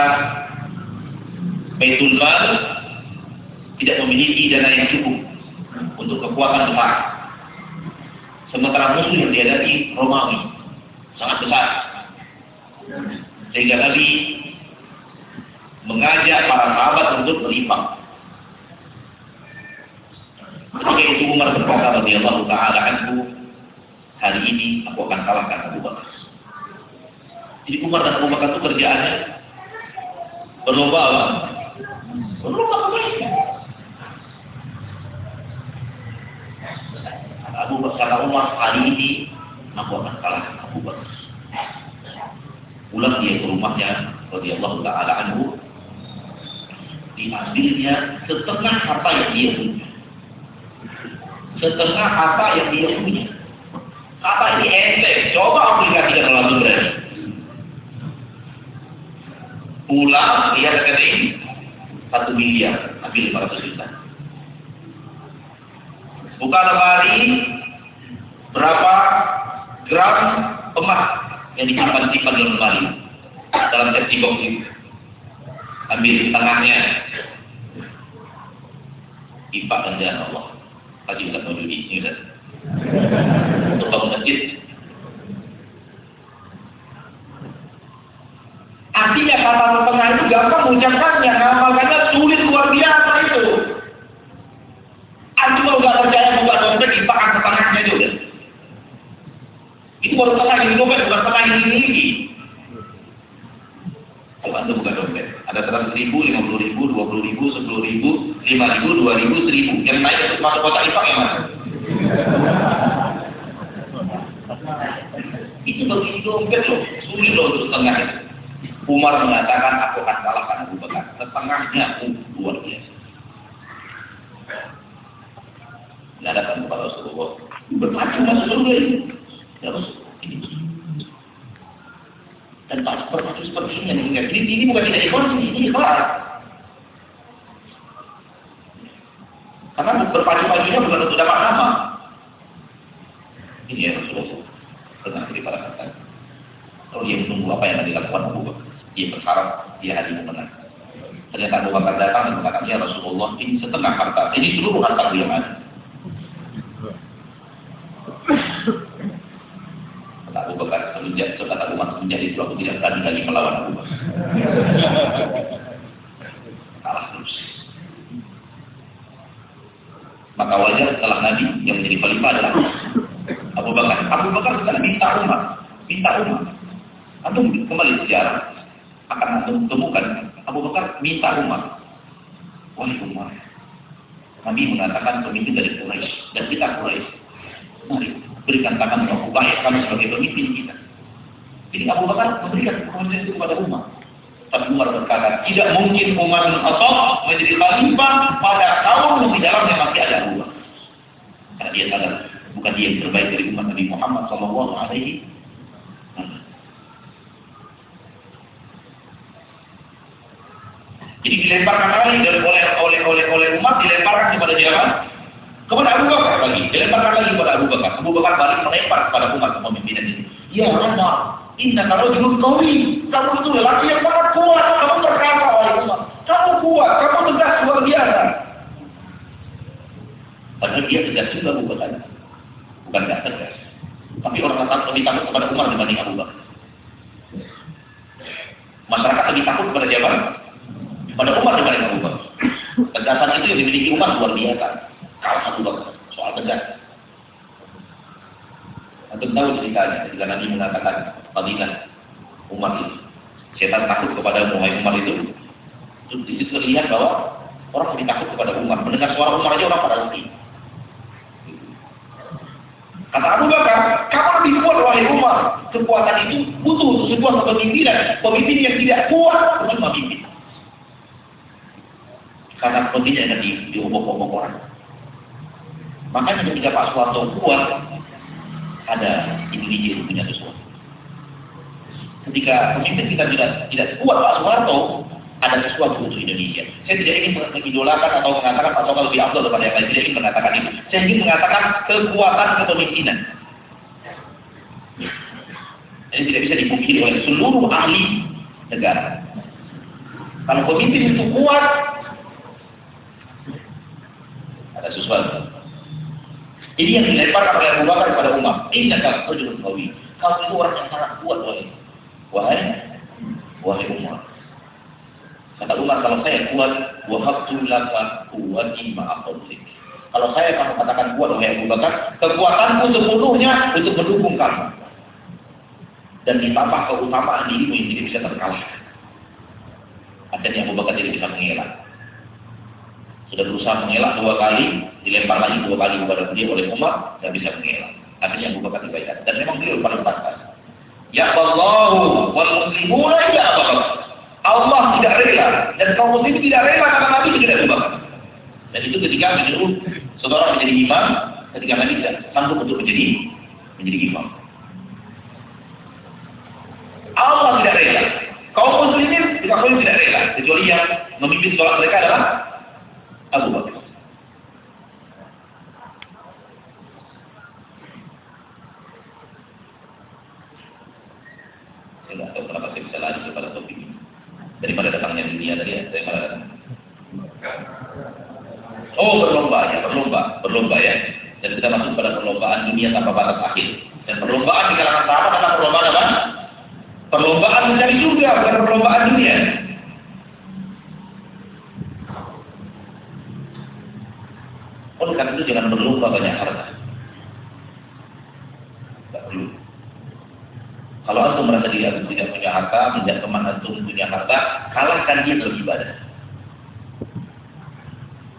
Baitul Mal tidak memiliki dana yang cukup untuk kekuatan jemaah. Sementara musuh yang dihadapi Romawi sangat besar. Sehingga Nabi mengajak para sahabat untuk berimpang. Ketika itu Umar berkata radhiyallahu taala anhu, hari ini aku akan kalahkan Abu Bakar. Jadi Umar dan Abu Bakar itu kerjaannya berlomba apa? Berlomba kebaikan. Abu Bakar Umar hari ini aku akan kalahkan Abu Bakar. Pulang dia ke rumahnya radhiyallahu taala anhu diambilnya setengah harta yang dia punya setengah apa yang dia punya. Apa ini ente? Coba aplikasikan dalam berani. Pulang dia rekening satu miliar, ambil lima ratus juta. Buka lemari berapa gram emas yang disimpan simpan dalam lemari dalam safety box itu. Ambil tengahnya. Dan Allah. Haji Ustaz Maududi, ini Ustaz. Untuk bangun masjid. Artinya kata tengah itu gampang mengucapkannya, ngamalkannya sulit luar biasa itu. Antum kalau nggak percaya buka dompet, dipakai setengahnya juga. Itu baru tengah ini dompet, bukan tengah ini ini. Kalau anda buka dompet, ada seratus ribu, lima puluh ribu, dua puluh ribu, sepuluh ribu, lima ribu, dua ribu, seribu. Yang naik masuk kotak infak yang mana? *laughs* Itu bagi dompet loh, sulit loh untuk setengah itu. Umar mengatakan aku akan kalahkan Abu Bakar. Setengahnya pun luar biasa. Dihadapkan kepada Rasulullah. Berpacu masuk surga ini. Ya Rasul, dan berpacu seperti ini yang meninggal. Ini, ini bukan tidak ikhlas, ini, ikhlas. Karena berpacu-pacunya bukan untuk dapat nama. Ini ya Rasulullah. Tenang diri para kata. Kalau dia menunggu apa yang dilakukan Abu Bakar, dia berharap dia hari menang. Ternyata Abu Bakar datang dan mengatakan, ya Rasulullah, ini setengah harta, ini seluruh harta yang ada. Abu Bakar, semenjak Abu Bakar itu aku tidak berani lagi melawan Abu Bakar. Kalah terus. Maka wajar setelah Nabi yang menjadi khalifah adalah Abu Bakar. Abu Bakar sekarang minta umat, minta umat. Antum kembali sejarah akan antum temukan Abu Bakar minta umat. Wahai umat, Nabi mengatakan pemimpin dari Quraisy dan kita Quraisy. Mari berikan tangan untuk baik kami sebagai pemimpin kita. Jadi Abu Bakar memberikan kekuatan itu kepada umat. Tapi Umar berkata, tidak mungkin Umar bin Khattab menjadi khalifah pada tahun yang di dalamnya masih ada Bakar. Karena dia sadar, bukan dia yang terbaik dari umat Nabi Muhammad Sallallahu Alaihi Jadi dilemparkan lagi dari oleh oleh oleh oleh umat dilemparkan kepada siapa? Kepada Abu Bakar lagi. Dilemparkan lagi kepada Abu Bakar. Abu Bakar balik melempar kepada umat kepemimpinan ini. Ya Umar, Inna kalau jurus kawi, kamu itu lelaki yang sangat kuat, kamu berkata oleh umat. Kamu kuat, kamu tegas luar biasa. Padahal dia tegas juga Abu Bakar. Bukan tidak tegas. Tapi orang takut lebih takut kepada Umar dibanding Abu Bakar. Masyarakat lebih takut kepada siapa? Pada Umar dibanding Abu Bakar. Tegasan itu yang dimiliki Umar luar biasa. Kalah Abu Bakar. Soal tegas. Untuk tahu ceritanya, ketika Nabi mengatakan fadilah Umar itu. Setan takut kepada Umar itu. Di situ terlihat bahwa orang lebih takut kepada Umar. Mendengar suara Umar aja orang pada lari. Kata Abu Bakar, lebih kuat wahai Umar. Kekuatan itu butuh sebuah kepemimpinan. Pemimpin yang tidak kuat bukan memimpin. Karena pemimpin yang di, diobok-obok orang. Makanya ketika Pak Soeharto kuat, ada Indonesia yang punya sesuatu. Ketika pemimpin kita tidak tidak kuat Pak Soeharto, ada sesuatu untuk Indonesia. Saya tidak ingin mengidolakan atau mengatakan Pak Soeharto lebih abdul daripada yang lain. Tidak ingin mengatakan itu. Saya ingin mengatakan kekuatan kepemimpinan. Ini tidak bisa dipungkiri oleh seluruh ahli negara. Kalau pemimpin itu kuat, ada sesuatu. Ini yang dilemparkan oleh Abu Bakar kepada Umar. Ini adalah rajulun qawi. Kamu itu orang yang sangat kuat wahai. Wahai wahai Umar. Kata Umar, kalau saya kuat, wahabtu laka kuwati ma'afadzik. Kalau saya kamu katakan kuat oleh Abu Bakar, kekuatanku sepenuhnya untuk mendukung kamu. Dan ditambah keutamaan dirimu yang tidak bisa terkalahkan. Akhirnya Abu Bakar tidak bisa mengelak. Sudah berusaha mengelak dua kali, dilempar lagi dua kali kepada dia oleh Umar, tidak bisa mengelak. Akhirnya Abu Bakar dibaikan. Dan memang beliau paling pantas. Ya Allah, muslimuna ya Abu Bakar. Allah tidak rela dan kaum muslim tidak rela karena Nabi tidak ubah. Dan itu ketika menyuruh saudara menjadi imam, ketika Nabi tidak sanggup untuk menjadi menjadi imam. Allah tidak rela. Kaum muslimin tidak boleh tidak rela, kecuali yang memimpin sholat mereka adalah Abu Bakar. Saya tidak tahu kenapa saya bisa lari kepada topik ini. Daripada datangnya dunia tadi ya saya malah oh berlomba ya berlomba berlomba ya. Dan kita masuk pada perlombaan dunia tanpa batas akhir. Dan perlombaan di kalangan sahabat adalah perlombaan apa? Perlombaan mencari surga bukan perlombaan dunia. Oleh karena itu jangan berlomba banyak harta tidak perlu kalau antum merasa diri antum tidak punya harta, menjadi teman antum punya harta, kalahkan dia dalam ibadah.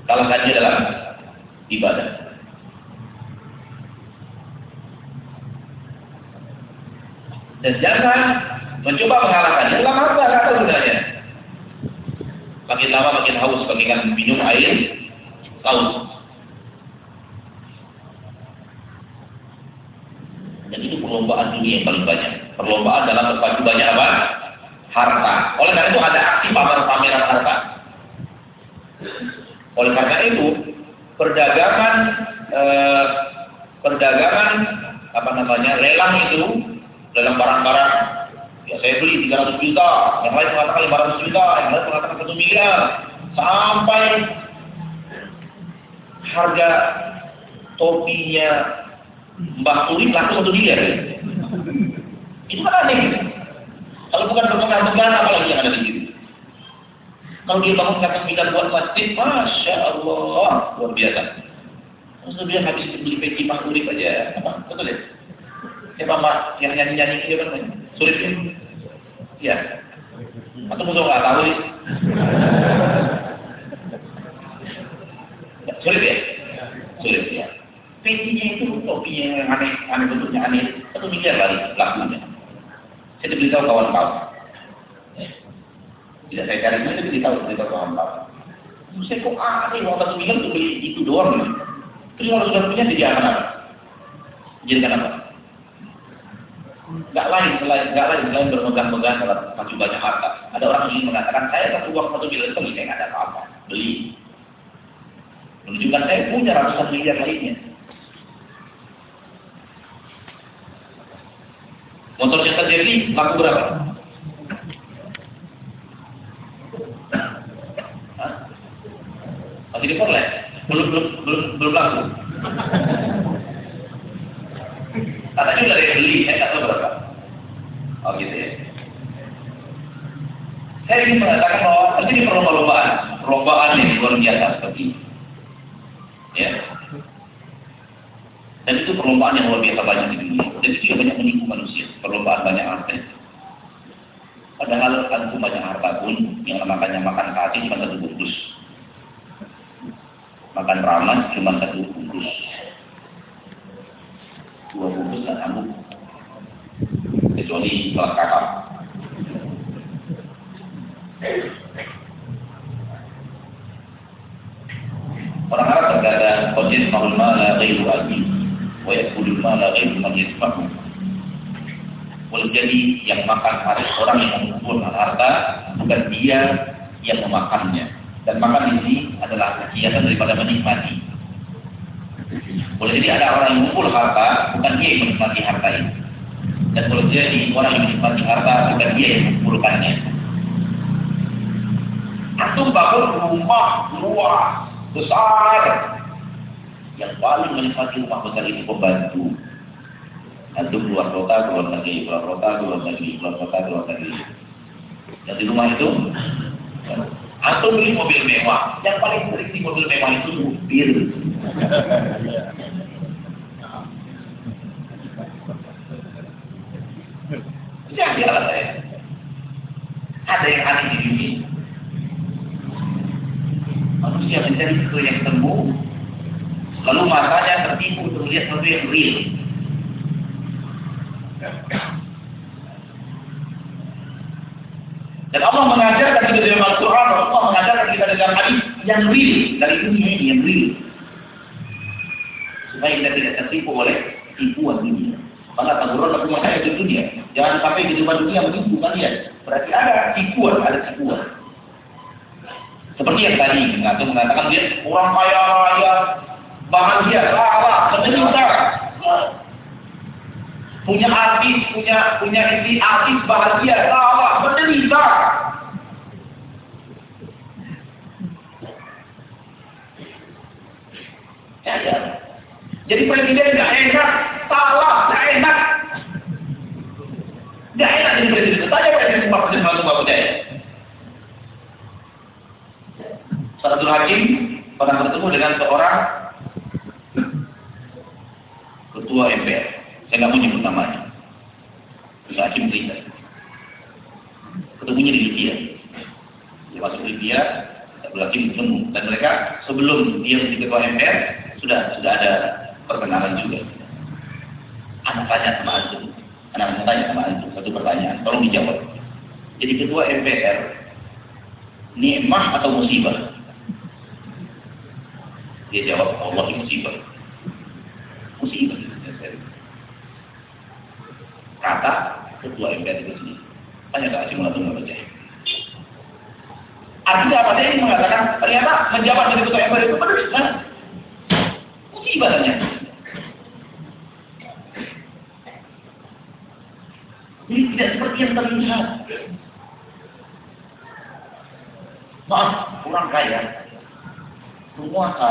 Kalahkan dia dalam ibadah. Dan jangan mencoba mengalahkannya dalam harta, kata gunanya. Makin lama makin haus, bagikan minum air, haus. Dan itu perlombaan dunia yang paling banyak perlombaan dalam berpacu banyak apa? Harta. Oleh karena itu ada aksi pameran-pameran harta. Oleh karena itu perdagangan eh, perdagangan apa namanya lelang itu lelang barang-barang ya saya beli 300 juta, yang lain mengatakan 500 juta, yang lain mengatakan 1 miliar sampai harga topinya Mbak Turi laku 1 miliar. Ya. Itu kan aneh. Kalau bukan bermegah-megah, apalagi yang ada di situ. Kalau dia bangun kata sembilan buat masjid, Masya Allah, luar biasa. Terus dia habis beli peci urip aja. Apa? *laughs* Betul ya? Siapa mak yang nyanyi-nyanyi dia kan? Sulit ya? Iya. Atau musuh nggak tahu ya? *laughs* Sulit ya? Sulit ya. Pecinya itu topinya yang aneh, aneh bentuknya aneh. Satu miliar kali lakunya. Saya diberitahu kawan-kawan. Tidak saya cari, saya diberitahu, diberitahu kawan-kawan. Saya kok aneh, uang satu miliar untuk beli itu doang. Terus kalau sudah punya jadi apa? Jadikan apa? Gak lain selain gak lain selain bermegang-megang dalam masih banyak harta. Ada orang yang mengatakan saya satu uang satu miliar itu saya nggak ada apa-apa, beli. Menunjukkan saya punya ratusan miliar lainnya. Motor cetak jadi laku berapa? Masih di Forlet? Belum belum belum belum laku. Katanya udah beli, saya nggak tahu berapa. Oh gitu ya. Saya ingin mengatakan bahwa di perlombaan, perlombaan yang luar biasa seperti ini. Ya. Dan itu perlombaan yang luar biasa banyak di dunia. Dan itu juga banyak menipu manusia. Perlombaan banyak harta. Padahal antum banyak harta pun yang makannya makan kaki cuma satu bungkus. Makan ramas cuma satu bungkus. terus nggak sanggup. Kecuali kelas kakak. Orang Arab berkata, "Qad yasma'ul mala ghairu yaqulul mala ghairu man yasma'u." Boleh jadi yang makan harta orang yang mengumpul harta bukan dia yang memakannya. Dan makan ini adalah kegiatan daripada menikmati. Boleh jadi ada orang yang mengumpul harta, bukan dia yang menikmati harta itu. Dan boleh jadi orang yang menikmati harta, bukan dia yang mengumpulkannya. Antum bangun rumah luas, besar. Yang paling menikmati rumah besar itu pembantu. Antum keluar kota, keluar negeri, keluar kota, keluar negeri, keluar kota, keluar negeri. Yang di rumah itu, antum beli mobil mewah. Yang paling sering di mobil mewah itu supir. Jadi. Ada yang aneh di dunia manusia mencari sesuatu yang temu, lalu matanya tertipu untuk melihat sesuatu yang real. Dan Allah mengajarkan kita dalam Al-Quran, Allah mengajarkan kita dalam hadis yang real dari dunia ini yang real. Supaya kita tidak tertipu oleh tipuan dunia. Maka taburan aku saya di dunia. Jangan sampai kehidupan dunia menipu kalian. Berarti ada tipuan, ada tipuan. Seperti yang tadi, mengatakan dia orang kaya bahagia, salah, menderita. Punya artis, punya punya istri artis bahagia, salah, menderita. Ya, ya. Jadi presiden nggak enak, salah, nggak enak. Nggak enak jadi presiden. Tanya presiden semua presiden satu bapak Satu Hakim pernah bertemu dengan seorang ketua MPR. Saya nggak mau nyebut namanya. Satu Hakim cerita. Ketemunya di Libya. Dia masuk Libya, Hakim bertemu. Dan mereka sebelum dia menjadi ketua MPR sudah sudah ada perkenalan juga. Anak tanya sama Antum. Anak tanya sama Antum satu pertanyaan. Tolong dijawab. Jadi ketua MPR nikmah atau musibah? Dia jawab, Allah. Musibah. Kata ketua MPR itu sendiri. Tanya Mulatung nggak percaya. Artinya apa? Dia ingin mengatakan, ternyata menjabat jadi ketua MPR itu benar. Nah, musibah ternyata. Ini tidak seperti yang terlihat. Maaf, kurang kaya. Penguasa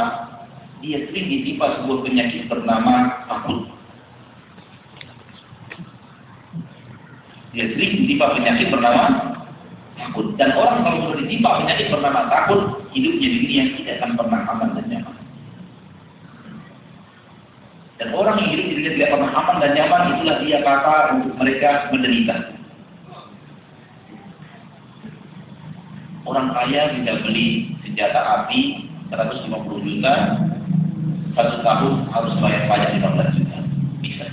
dia sering ditimpa sebuah penyakit bernama takut. Dia sering ditimpa penyakit bernama takut. Dan orang kalau sudah ditimpa penyakit bernama takut, hidupnya di dunia tidak akan pernah aman dan nyaman. Dan orang yang hidup di dunia tidak pernah aman dan nyaman, itulah dia kata untuk mereka menderita. Orang kaya bisa beli senjata api 150 juta, satu tahun harus bayar pajak 15 juta. Bisa.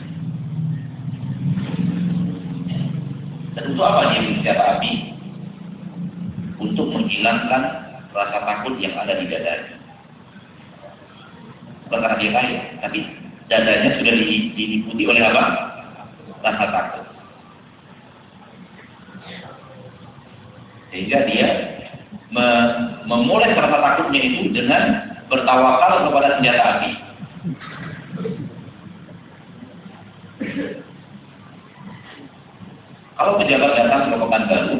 Untuk apa dia senjata api? Untuk menghilangkan rasa takut yang ada di dadanya. Bukan karena dia kaya, tapi dadanya sudah diliputi oleh apa? Rasa takut. Sehingga dia memulai rasa takutnya itu dengan bertawakal kepada senjata api. Kalau pejabat datang ke Pekanbaru,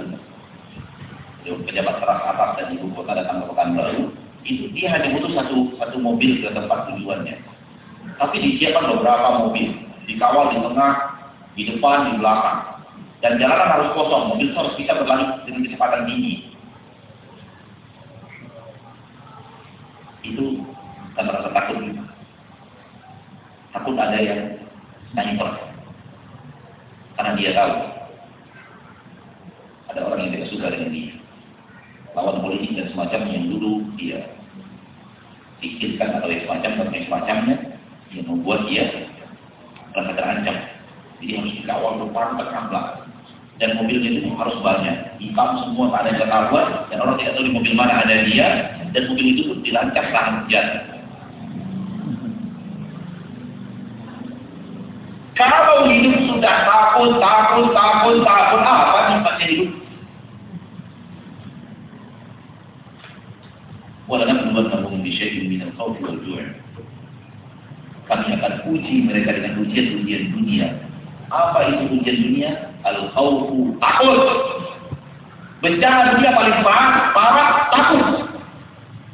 pejabat keras atas dan ibu kota datang ke Pekanbaru, itu dia hanya butuh satu satu mobil ke tempat tujuannya. Tapi disiapkan beberapa mobil, dikawal di tengah, di depan, di belakang. Dan jalanan harus kosong, mobil harus bisa berlari dengan kecepatan tinggi. itu karena rasa takut takut ada yang sniper karena dia tahu ada orang yang tidak suka dengan dia lawan politik dan semacamnya yang dulu dia pikirkan atau yang semacam atau yang semacamnya yang membuat dia merasa terancam. Jadi harus dikawal depan belakang. Dan mobilnya itu harus banyak. Hitam semua tak ada ketahuan dan orang tidak tahu di mobil mana ada dia dan mobil itu pun dilancar tangan jatuh. Kalau hidup sudah takut, takut, takut, takut, الخوف والجوع kami akan uji mereka dengan ujian-ujian dunia. Apa itu ujian dunia? Al-khawfu takut. Bencana dunia paling parah, parah takut.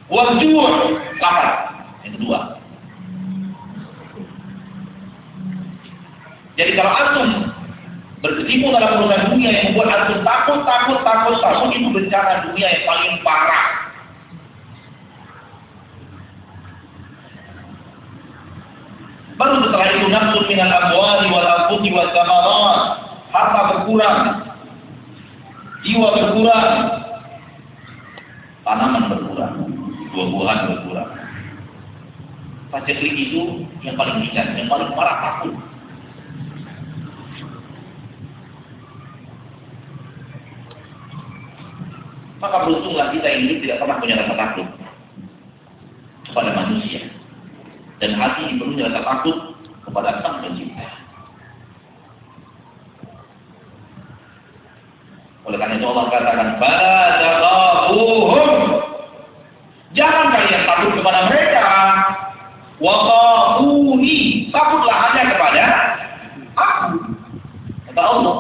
Wajur lapar. Yang kedua. Jadi kalau antum berkecimpung dalam urusan dunia yang membuat antum takut, takut, takut, takut, itu bencana dunia yang paling parah. Baru setelah itu nafsu minal amwali wal anfusi wal samarat. Harta berkurang. Jiwa berkurang. Tanaman berkurang. Buah-buahan berkurang. Paceklik itu yang paling ringan, yang paling parah takut. Maka beruntunglah kita ini tidak pernah punya rasa takut kepada manusia dan hati dipenuhi rasa takut kepada Sang Pencipta. Oleh karena itu Allah katakan, "Fadaqahuhum." Jangan kalian takut kepada mereka. Waqahuni, takutlah hanya kepada aku. Kata Allah.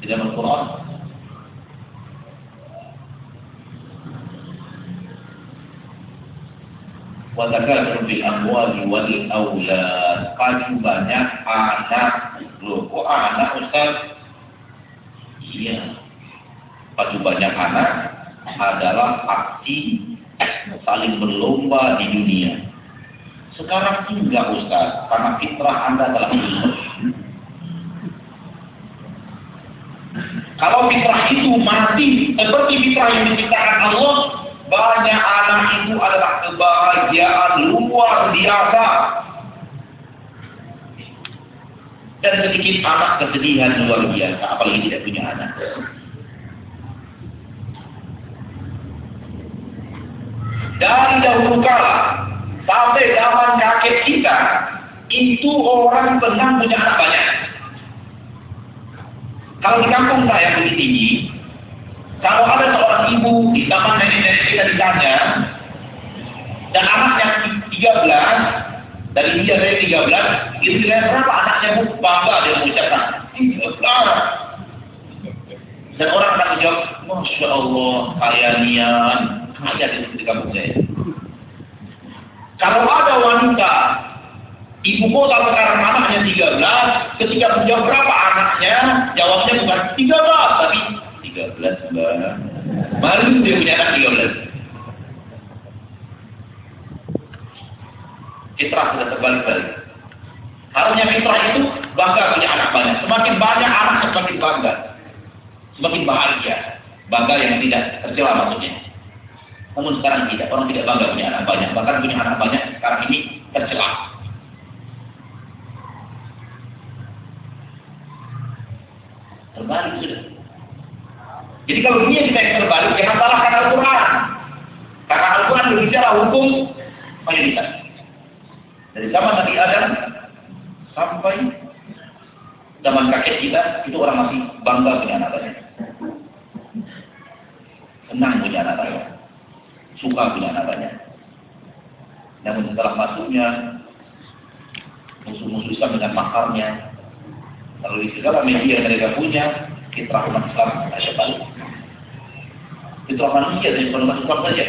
Di dalam Al-Quran, Wadakar bil amwali wal aulad. Paling banyak anak. Loh, kok anak Ustaz? Iya. Paling banyak anak adalah aksi saling berlomba di dunia. Sekarang enggak Ustaz, karena fitrah Anda telah berubah. Kalau fitrah itu mati seperti fitrah yang diciptakan Allah, banyak anak itu adalah kebahagiaan luar biasa. Dan sedikit anak kesedihan luar biasa, apalagi tidak punya anak. Dari dahulu kala sampai zaman kakek kita, itu orang senang punya anak banyak. Kalau di kampung saya lebih tinggi, kalau ada seorang ibu di zaman nenek-nenek kita ditanya, dan anaknya 13, dari dia saya 13, itu kira berapa anaknya bu? Bangga dia mengucapkan, 13. Dan orang akan menjawab, Masya Allah, kaya nian, kaya di kampung saya. Kalau ada wanita, ibu kota sekarang anaknya 13, ketika menjawab berapa anaknya, jawabnya bukan 13, tapi 13 mbak. Dia punya anak 13. Fitrah sudah terbalik-balik. Harusnya fitrah itu bangga punya anak banyak. Semakin banyak anak semakin bangga. Semakin bahagia. Bangga yang tidak tercela maksudnya. Namun sekarang tidak. Orang tidak bangga punya anak banyak. Bahkan punya anak banyak sekarang ini tercela. Terbalik sudah. Jadi kalau kita yang terbalik, jangan salahkan Al-Quran. Karena Al-Quran berbicara hukum mayoritas. Dari zaman Nabi Adam sampai zaman kakek kita, itu orang masih bangga punya anak banyak. Senang punya anak banyak. Suka punya anak banyak. Namun setelah masuknya musuh-musuh Islam dengan makarnya, lalu di segala media mereka punya, fitrah umat Islam balik. Fitrah manusia dan umat Islam saja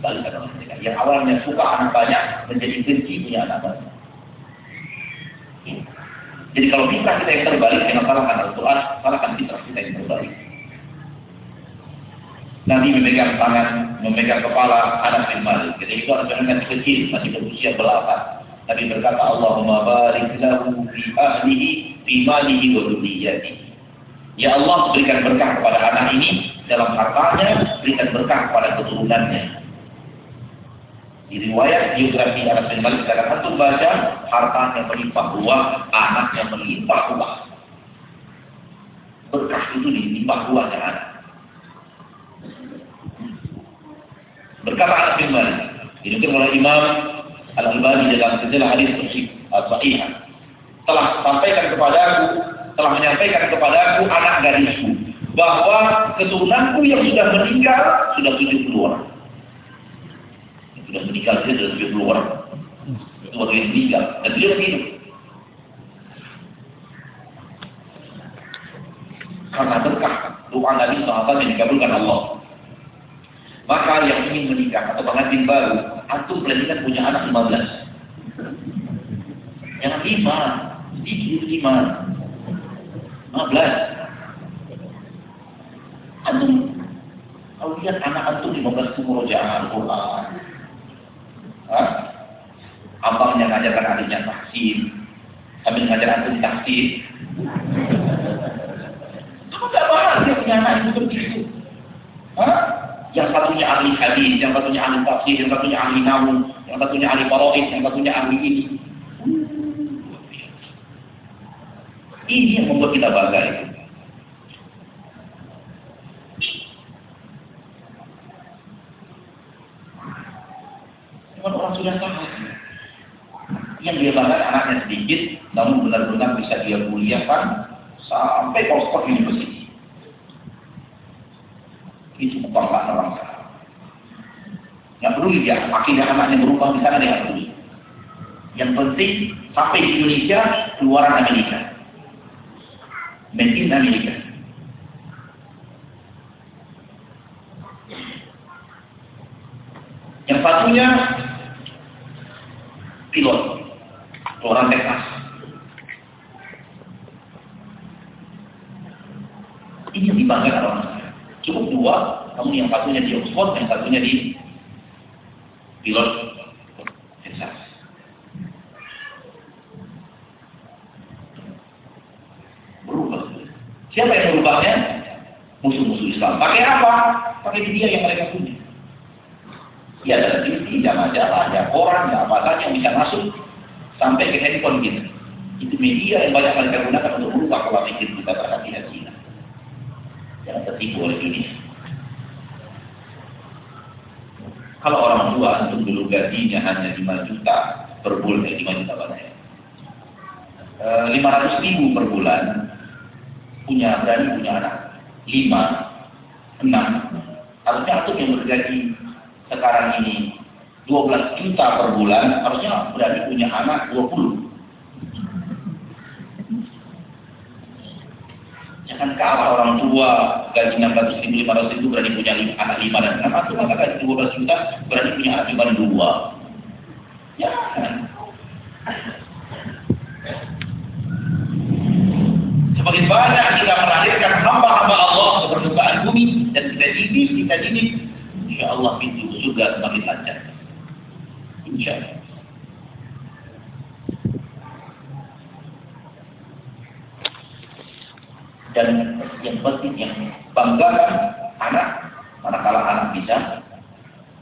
balik pada mereka. Yang awalnya suka anak banyak menjadi benci punya anak banyak. Jadi kalau fitrah kita yang terbalik, jangan salahkan Al-Quran, salahkan fitrah kita yang terbalik. Nabi memegang tangan, memegang kepala anak bin Malik. Jadi itu anak yang kecil, masih berusia belasan. Nabi berkata, Allahumma barik lahu fi ahlihi, fi malihi wa. Ya Allah berikan berkah kepada anak ini dalam hartanya, berikan berkah kepada keturunannya. Di riwayat biografi Anas bin Malik dikatakan antum baca hartanya melimpah ruah, anaknya melimpah ruah. Berkah itu dilimpah ruahnya anak. Berkata Anas bin Malik, dinukil oleh Imam Al-Albani dalam sejarah hadis sahih telah sampaikan kepadaku, telah menyampaikan kepadaku anak gadisku bahwa keturunanku yang sudah meninggal sudah 70 orang. Sudah meninggal saja sudah 70 orang. Itu waktu yang meninggal. Dan beliau hidup. Karena berkah doa Nabi SAW yang dikabulkan Allah. Maka yang ingin menikah atau pengantin baru, antum pelatihan punya anak 15. Jangan lima, sedikit lima. 15. Antum kalau lihat anak antum 15 itu murojaah Al-Quran. Abangnya ngajarkan adiknya tahsin. Sambil ngajar antum tahsin. Kamu gak bahagia punya anak itu begitu. Yang satunya ahli hadis, yang satunya ahli tafsir, yang satunya ahli nahu, yang satunya ahli paroid, yang satunya ahli ini. Ini yang membuat kita bangga itu. Cuma orang sudah tahu. Yang dia bangga anaknya sedikit, namun benar-benar bisa dia kuliahkan sampai Oxford University. Itu kebanggaan orang sekarang. Yang perlu dia, akidah anaknya berubah di sana dia perlu. Yang penting sampai di Indonesia, keluaran Amerika. Made in Amerika. Yang satunya pilot orang Texas. Ini yang dibanggakan orang Cukup dua, namun yang satunya di Oxford, yang satunya di pilot Texas. Berubah. Siapa yang merubahnya? Musuh-musuh Islam. Pakai apa? Pakai media yang mereka punya. Ya ada TV, ya majalah, koran, ya apa saja yang bisa masuk sampai ke handphone kita. Itu media yang banyak mereka gunakan untuk merubah pola pikir kita terhadap tidak Cina. Jangan tertipu oleh dunia. Kalau orang tua untuk dulu gajinya hanya 5 juta per bulan, eh, 5 juta banyak. E, 500 ribu per bulan punya berani punya anak 5, 6 harusnya aku yang bergaji sekarang ini 12 juta per bulan, harusnya berarti punya anak 20. Jangan kalah orang tua gaji 600 ribu, 500 ribu berarti punya anak 5 dan 6 atau maka gaji 12 juta berarti punya anak cuma 2. Ya kan? Semakin banyak kita melahirkan hamba-hamba Allah ke permukaan bumi dan kita didik, kita didik insya Allah pintu surga semakin lancar. Dan yang penting yang banggakan anak, manakala anak bisa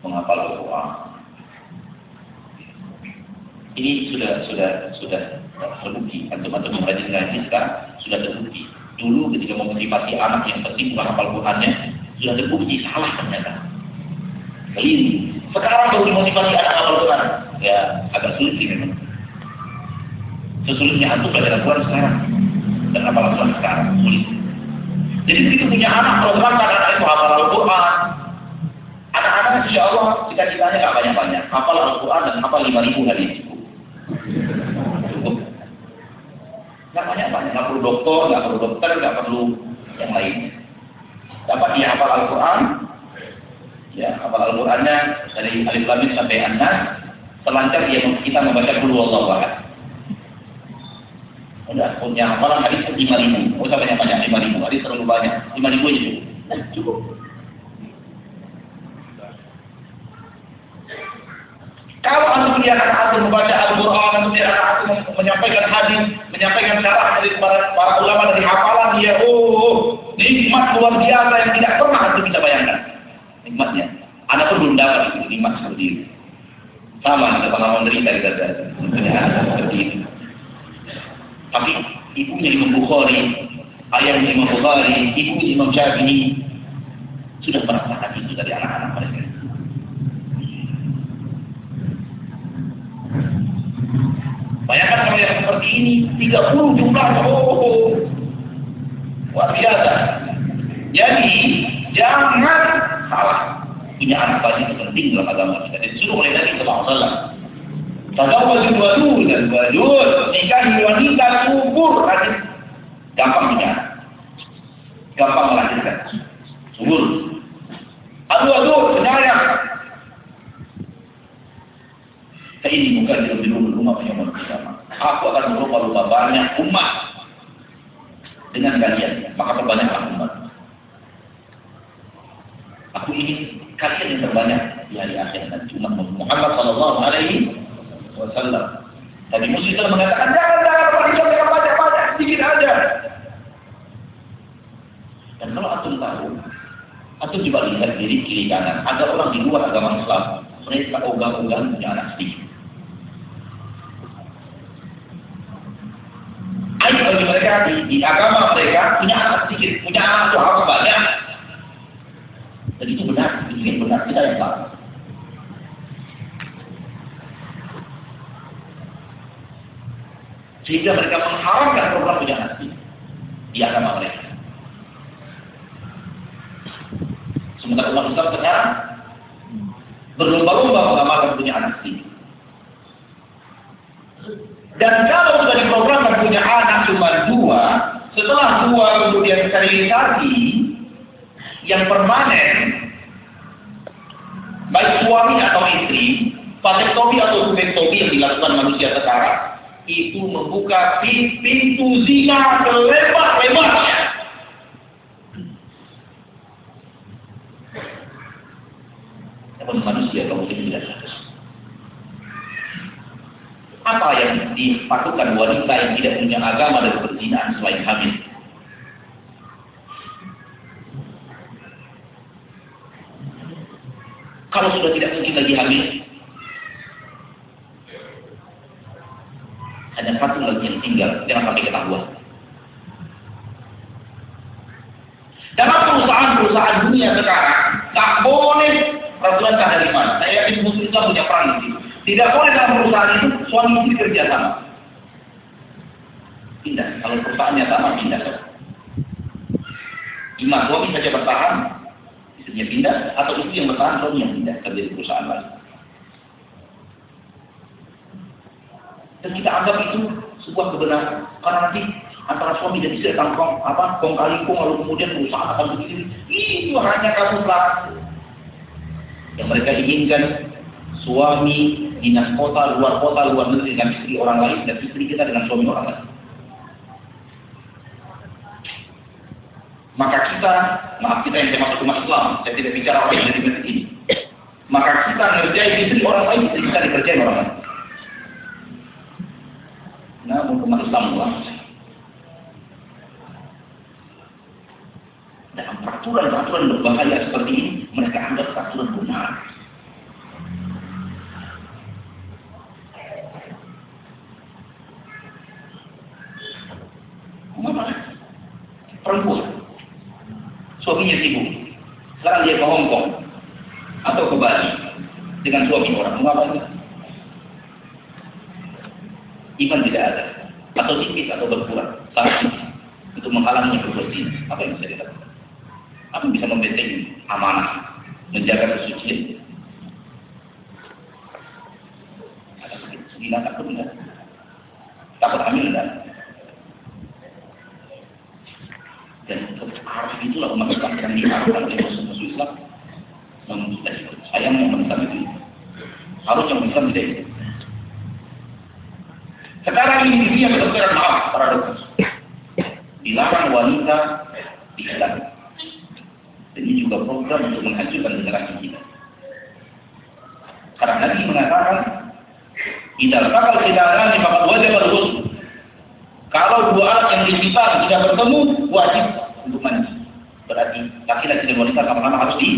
menghafal Al-Quran. Ini sudah sudah sudah terbukti. Antum-antum yang rajin ngaji sekarang sudah terbukti. Dulu ketika memotivasi anak yang penting menghafal Qurannya sudah terbukti salah ternyata. Keliru. Sekarang baru dimotivasi anak hafal Quran. Ya agak sulit sih memang. Antum belajar Quran sekarang. Dan hafal Quran sekarang. Sulit. Jadi begitu punya anak, kalau terangkan anak itu hafal Al-Quran. Anak-anak insya Allah cita-citanya nggak banyak-banyak. Hafal Al-Quran dan hafal lima ribu hari cukup. Nggak banyak-banyak. Nggak perlu dokter, nggak perlu dokter, nggak perlu yang lain. Dapat dia hafal Al-Quran, ya hafal Al-Qur'annya dari alif lam sampai an-nas selancar dia kita membaca qul huwallahu ahad. Udah punya hafalan hadis lima ribu, oh sampai banyak lima ribu, hadis terlalu banyak, lima ribu aja cukup. Cukup. Kalau anda anak anda membaca Al-Quran, anda anak anda menyampaikan hadis, menyampaikan syarah dari para, para ulama dari hafalan dia, oh, nikmat luar biasa yang tidak pernah anda bisa bayangkan nikmatnya. Anak pun belum dapat itu nikmat seperti itu. Sama, kita pengalaman menderita kita seperti itu. Tapi ibunya Imam Bukhari, ayahnya Imam Bukhari, ibunya Imam Syafi'i sudah merasakan itu dari anak-anak mereka. Bayangkan kalau yang seperti ini, 30 jumlahnya, oh, luar biasa. Jadi, jangan salah. Punya anak itu penting dalam agama kita. Disuruh oleh Nabi Sallallahu Alaihi Wasallam. Tazawwajul wadud dan wadud. Nikahi wanita subur. Gampang punya Gampang melahirkan. Subur. Aduh, aduh. Saya ini bukan di rumah punya bersama. Aku akan berubah-ubah banyak umat dengan kalian. Maka perbanyaklah umat. Aku ingin kalian yang terbanyak di hari akhir nanti umat Muhammad Sallallahu Alaihi Wasallam. Tadi musuh mengatakan jangan jangan Islam jangan banyak banyak sedikit aja. Dan kalau antum tahu, antum juga lihat diri kiri kanan. Ada orang di luar agama Islam, mereka ogah-ogah punya anak sedikit. Ayo bagi mereka di, di agama mereka punya anak sedikit, punya anak itu harus banyak. Dan itu benar, itu yang benar, kita yang salah. Sehingga mereka mengharamkan program punya anak di agama mereka. Sementara umat Islam sekarang berlomba-lomba mengamalkan punya anak. Dan kalau sudah diprogramkan punya anak cuma dua, setelah dua kemudian sterilisasi, yang permanen, baik suami atau istri, vasektomi atau subektomi yang dilakukan manusia sekarang, itu membuka pintu zina selebar-lebarnya. Namun manusia muslim tidak Apa yang dipatukan wanita yang tidak punya agama dan berzina selain hamil? Kalau sudah tidak mungkin lagi hamil, hanya satu lagi yang tinggal, jangan sampai ketahuan. Dalam perusahaan-perusahaan dunia sekarang, tak boleh peraturan mana. Saya yakin muslim punya peran di situ. Tidak boleh dalam perusahaan itu suami istri kerja sama. Pindah. Kalau perusahaannya sama, pindah. Imam suami saja bertahan, istrinya pindah atau istri yang bertahan suami yang pindah kerja di perusahaan lain. Dan kita anggap itu sebuah kebenaran karena nanti antara suami dan istri tangkong apa kong kali kong lalu kemudian perusahaan akan begini itu hanya kamu pelaku yang mereka inginkan suami dinas kota luar kota luar negeri dengan istri orang lain dan istri kita dengan suami orang lain maka kita, maaf kita yang termasuk umat Islam, saya tidak bicara orang yang dari ini. Maka kita ngerjain istri orang lain, istri kita dikerjain orang lain. Namun umat Islam luas. Dalam peraturan-peraturan berbahaya seperti ini, mereka anggap peraturan benar. Perempuan suaminya sibuk. Sekarang dia ke Hong Kong atau ke Bali dengan suami orang. Mengapa itu? Iman tidak ada. Atau tipis atau berkurang. Sangat untuk menghalangi kebersihan. Apa yang bisa dilakukan? Apa yang bisa membentengi amanah, menjaga kesucian? Ada sedikit, sedikit takut enggak? Takut hamil enggak? dan arah itulah umat Islam yang diarahkan oleh musuh-musuh Islam namun kita sayangnya umat Islam itu harusnya umat Islam tidak itu sekarang ini dia kedokteran maaf para dokter dilarang wanita di Islam ini juga program untuk menghancurkan generasi kita karena Nabi mengatakan Idal kakal tidak ada maka wajib berhukum kalau dua alat yang dipisah tidak bertemu, wajib untuk mandi. Berarti laki-laki dan wanita sama-sama harus di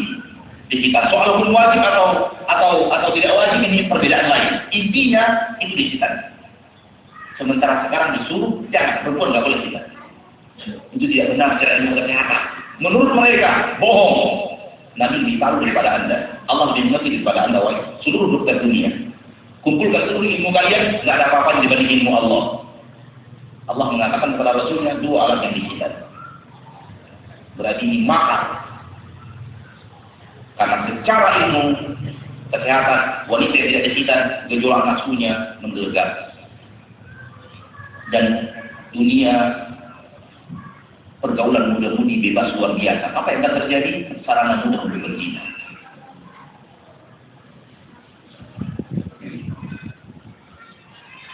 di kita. Soal hukum wajib atau atau atau tidak wajib ini perbedaan lain. Intinya itu di kita. Sementara sekarang disuruh jangan perempuan nggak boleh kita. Itu tidak benar secara ilmu kesehatan. Menurut mereka bohong. Nabi ditaruh daripada anda. Allah lebih mengerti daripada anda wahai seluruh dokter dunia. Kumpulkan seluruh ilmu kalian, nggak ada apa-apa dibanding ilmu Allah. Allah mengatakan kepada Rasulnya dua alat yang dihidat. Berarti ini makar. Karena secara ilmu kesehatan wanita yang tidak dihidat gejolak nafsunya menggelegar. Dan dunia pergaulan muda-mudi bebas luar biasa. Apa yang akan terjadi? Sarana mudah untuk berzina.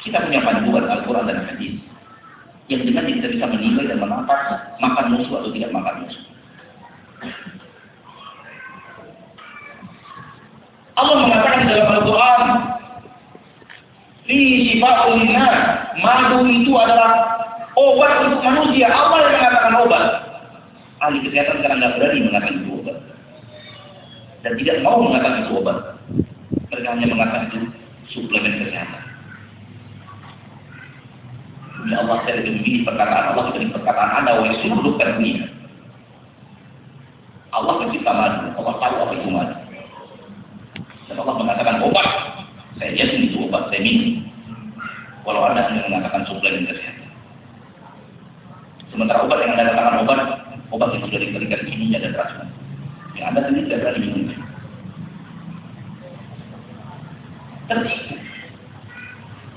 Kita punya panduan Al-Quran dan Hadis yang dengan kita bisa menilai dan menampak makan musuh atau tidak makan musuh. Allah mengatakan dalam Al-Quran, Fi syifaul madu itu adalah obat untuk manusia. Allah yang mengatakan obat. Ahli kesehatan sekarang tidak berani mengatakan itu obat. Dan tidak mau mengatakan itu obat. Mereka hanya mengatakan itu suplemen kesehatan. Ya Allah saya lebih memilih perkataan Allah dibanding perkataan Anda wahai seluruh dunia. Allah pencipta madu, Allah tahu apa itu madu. Dan Allah mengatakan obat. Saya yakin itu obat, saya minum. Walau Anda hanya mengatakan suplemen kesehatan. Sementara obat yang Anda katakan obat, obat yang sudah diberikan kimia dan racun. Yang Anda sendiri tidak berani minum. Tertipu.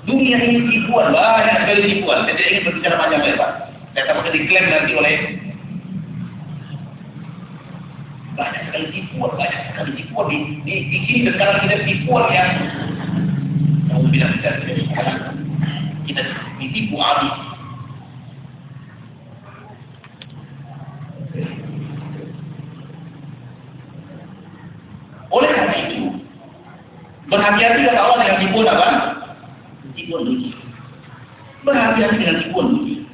Dunia ini tipuan, banyak sekali tipuan. Saya tidak ingin berbicara panjang lebar. Saya takut diklaim nanti oleh banyak sekali tipuan, banyak sekali tipuan di, di, di sini sekarang kita tipuan yang mau bilang kita kita ditipu habis Oleh karena itu, berhati-hati kata Allah dengan tipuan apa? Tipuan dunia. Berhati-hati dengan tipuan dunia.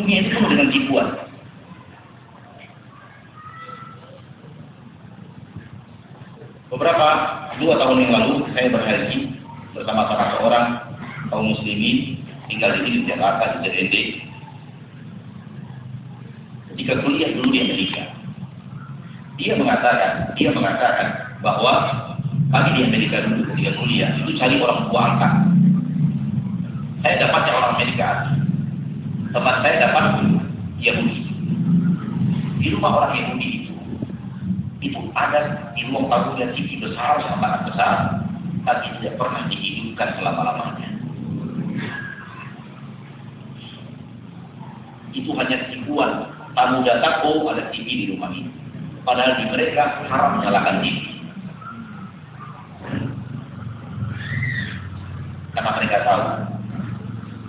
Dunia itu penuh dengan tipuan. Beberapa dua tahun yang lalu saya berhaji bersama salah seorang kaum muslimin tinggal di di Jakarta di JND. Ketika kuliah dulu di Amerika, dia mengatakan, dia mengatakan bahwa kami di Amerika dulu ketika kuliah itu cari orang tua angkat. Saya dapatnya orang Amerika. Tempat saya dapat Yahudi. Di rumah orang Yahudi ada di ruang tamu yang tinggi besar, sangat besar, tapi tidak pernah dihidupkan selama-lamanya. Itu hanya tipuan. Tamu datang, oh ada TV di rumah ini Padahal di mereka haram menyalakan TV. Karena mereka tahu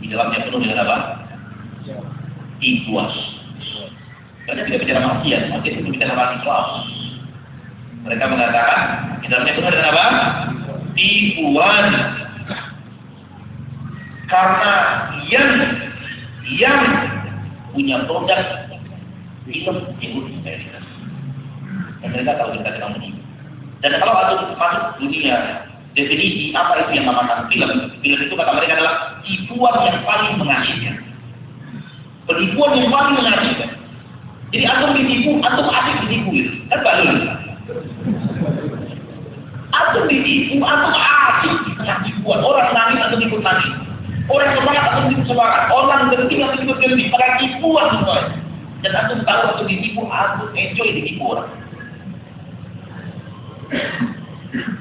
di dalamnya penuh dengan apa? Ikhlas. Karena tidak bicara maksiat, maksiat itu bicara ikhlas. Mereka mengatakan dalamnya penuh dengan apa? Tipuan. Karena yang yang punya produk film Yahudi Amerika dan mereka tahu kita sedang menipu. Dan kalau masuk, masuk dunia definisi apa itu yang namanya film, film itu kata mereka adalah tipuan yang paling mengasihkan. Penipuan yang paling mengasihkan. Jadi antum ditipu, antum asik ditipu itu. Kan baru. Antum ditipu, antum asik tipuan. Orang nangis atau ikut nangis. Orang semangat atau ikut semangat. Orang genting atau ikut genting. Pada tipuan semua. Dan antum tahu atau ditipu, antum enjoy ditipu orang.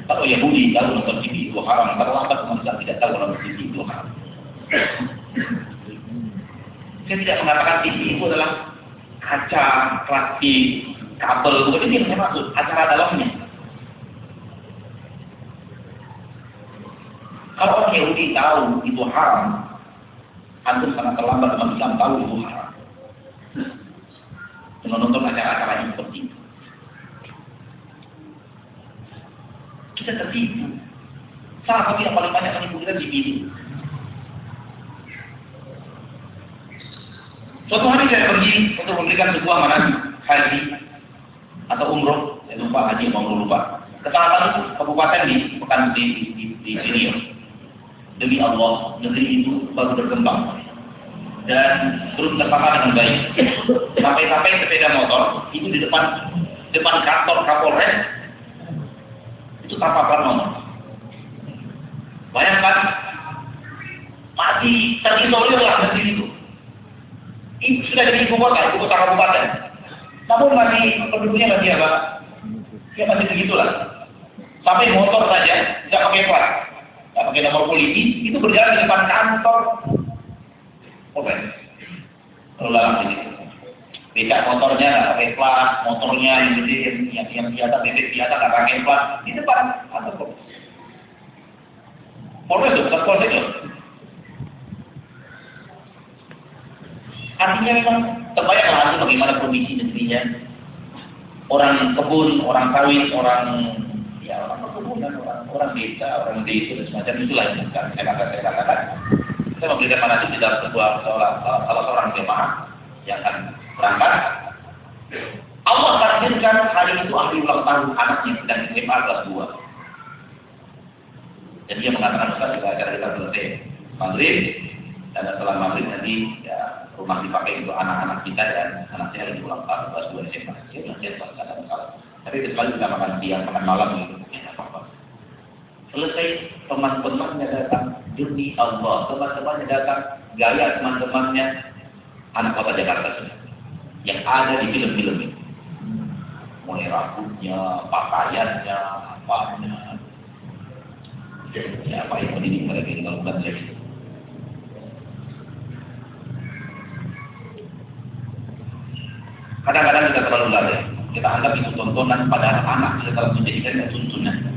Kalau Yahudi tahu nonton TV itu haram, kalau apa teman tidak tahu nonton TV itu haram. Saya tidak mengatakan TV itu adalah kaca, plastik, kabel, bukan ini yang saya maksud, acara dalamnya. Kalau orang Yahudi tahu itu haram, antum sangat terlambat teman Islam tahu itu haram. Menonton acara-acara yang seperti itu. Kita tertipu. Salah satu yang paling banyak menipu kita sini. Suatu hari saya pergi untuk memberikan sebuah manasik haji atau umroh saya lupa haji mau lupa. Kecamatan kabupaten di pekan di, di, di, di. Demi Allah, negeri itu baru berkembang dan belum terpapar dengan baik. Sampai-sampai sepeda motor itu di depan depan kantor Kapolres itu terpapar nomor. Bayangkan masih terisolir lah di situ. Ini sudah jadi ibu kota, ibu kota kabupaten. Namun masih penduduknya masih apa? Ya masih begitulah. Sampai motor saja, tidak pakai plat, tidak pakai nomor polisi, itu berjalan di depan kantor. Oke. Ulang ini. Becak motornya nggak pakai plat, motornya yang gede, yang yang di atas bebek atas nggak pakai plat, di depan kantor kok. Polres itu, bukan polres itu. Artinya memang terbayang lah bagaimana kondisi negerinya. Orang kebun, orang sawit, orang ya orang perkebunan, orang orang desa, orang desa dan semacam itulah yang sekarang saya katakan. Saya katakan. Saya memberikan manasik di dalam sebuah salah, salah seorang jemaah yang akan berangkat. Allah takdirkan hari itu ahli ulang tahun anaknya sedang SMA kelas 2. Jadi dia mengatakan Ustaz jika acara kita selesai maghrib dan setelah maghrib nanti ya rumah dipakai untuk anak-anak kita dan anak lagi ulang tahun kelas 2 SMA. Saya bilang saya tidak ada masalah. Tapi kecuali kita makan siang, makan malam gitu. Selesai teman-temannya datang demi Allah, teman-temannya datang gaya teman-temannya anak kota Jakarta sudah. Yang ada di film-film itu. Mulai rambutnya, pakaiannya, apanya. Ya, apa yang mendidik mereka kalau bukan saya Kadang-kadang kita terlalu lalai. Kita anggap itu tontonan pada anak kita telah menjadikannya tuntunan.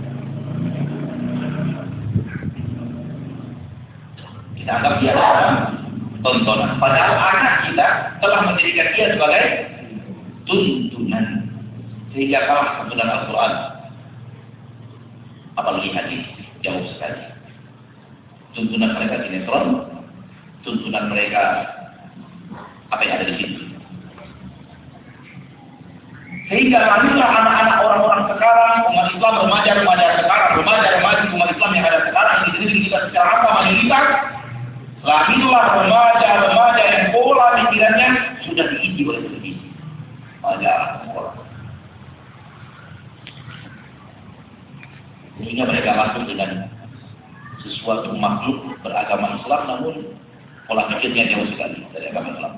Kita anggap dia tontonan. Padahal anak kita telah menjadikan dia sebagai tuntunan. Sehingga kalah tuntunan Al-Quran. Apalagi hadis jauh sekali. Tuntunan mereka sinetron, tuntunan mereka apa yang ada di situ. Sehingga lahirlah anak-anak orang-orang sekarang, umat Islam, remaja-remaja sekarang, remaja-remaja umat Islam remaja-remaja yang pola pikirannya sudah diisi oleh televisi. Pada sekolah. Sehingga mereka masuk dengan sesuatu makhluk beragama Islam, namun pola pikirnya jauh sekali dari agama Islam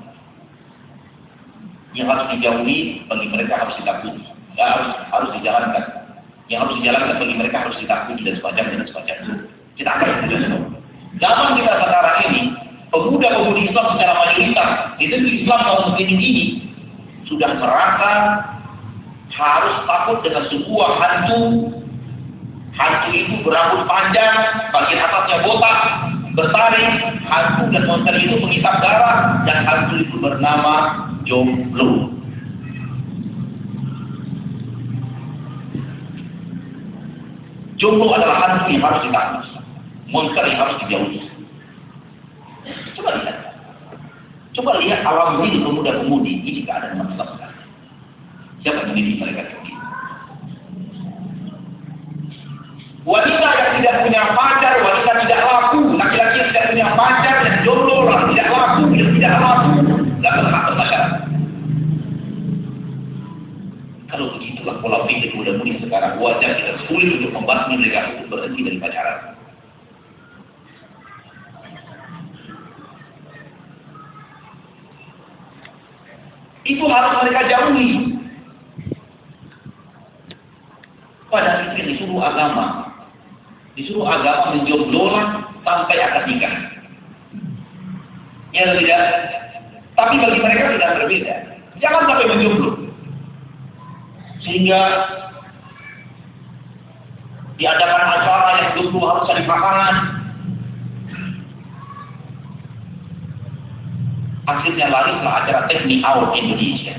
yang harus dijauhi bagi mereka harus ditakuti. Ya, harus harus dijalankan. Yang harus dijalankan bagi mereka harus ditakuti dan semacam dan semacam itu. Kita akan itu. Zaman kita sekarang ini, pemuda-pemudi Islam secara mayoritas itu Islam kaum muslimin ini sudah merasa harus takut dengan sebuah hantu. Hantu itu berambut panjang, bagian atasnya botak, bertaring, hantu dan monster itu menghisap darah, dan hantu itu bernama jomblo. Jomblo adalah hantu yang harus ditakut. Monster yang harus dijauhi. Coba lihat. Coba lihat alam ini pemuda-pemudi. Ini keadaan manusia sekali. Siapa yang mendidik mereka begitu? Wanita yang tidak punya pacar, wanita tidak laku. Laki-laki yang tidak punya pacar, yang jomblo, tidak laku, yang tidak laku. Tidak berhak bermasyarakat. Kalau begitulah pola pikir muda-mudi sekarang, wajar kita sulit untuk membasmi mereka untuk berhenti dari pacaran. Itu harus mereka jauhi. Pada itu disuruh agama. Disuruh agama menjomblolah sampai akad nikah. Ya tidak? Tapi bagi mereka tidak berbeda. Jangan sampai menjomblo. Sehingga diadakan acara yang dulu harus cari makanan. Akhirnya lari setelah acara teknik Out Indonesia.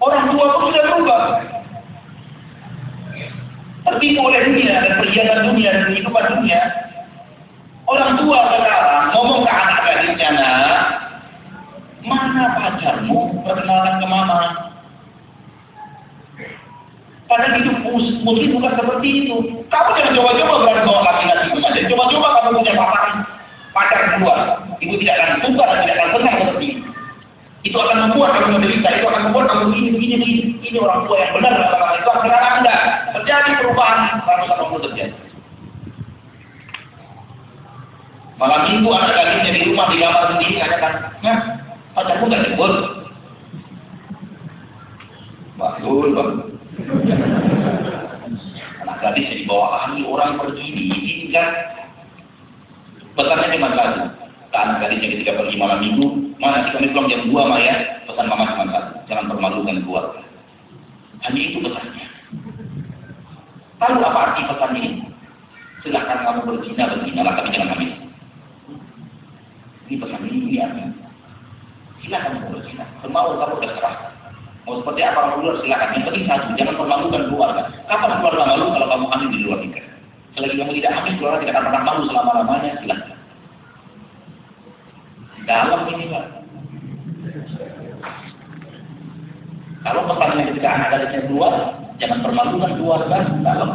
Orang tua pun sudah berubah. Tertipu oleh dunia dan perjalanan dunia dan kehidupan dunia. Orang tua sekarang ngomong ke anak gadisnya, nak, mana pacarmu? Perkenalkan ke mama. Padahal itu mungkin bukan seperti itu. Kamu jangan coba-coba berani bawa laki-laki saja. Coba-coba kamu punya pacar, pacar kedua. Ibu tidak akan suka dan tidak akan senang seperti itu. Itu akan membuat kamu menderita. Itu akan membuat kamu begini, begini, begini. Ini orang tua yang benar dalam itu. Sekarang anda terjadi perubahan. Ratusan waktu terjadi. Malam minggu anak gadisnya di rumah di kamar sendiri katakan, nah, pacarmu gak jemput. Bagus, bang. Anak gadisnya dibawa ahli orang pergi ini kan. Pesannya cuma satu. Ke anak gadisnya ketika pergi malam minggu, mana kami pulang jam 2 mah ya? Pesan mama cuma satu. Jangan permalukan keluarga. Hanya itu pesannya. Tahu apa arti pesan ini? Silahkan kamu berzina, berzina lah, tapi jangan hamil. Ini pesan ini, ini artinya. Silakan kamu berzina. Semau kamu terserah. Mau seperti apa kamu silakan. Yang penting satu, jangan permalukan keluarga. Kapan keluarga malu kalau kamu hamil di luar nikah? Selagi kamu tidak hamil, keluarga tidak akan pernah malu selama-lamanya. Silakan. Dalam ini pak. Kalau pesannya ketika anak gadisnya keluar, jangan permalukan keluarga dalam.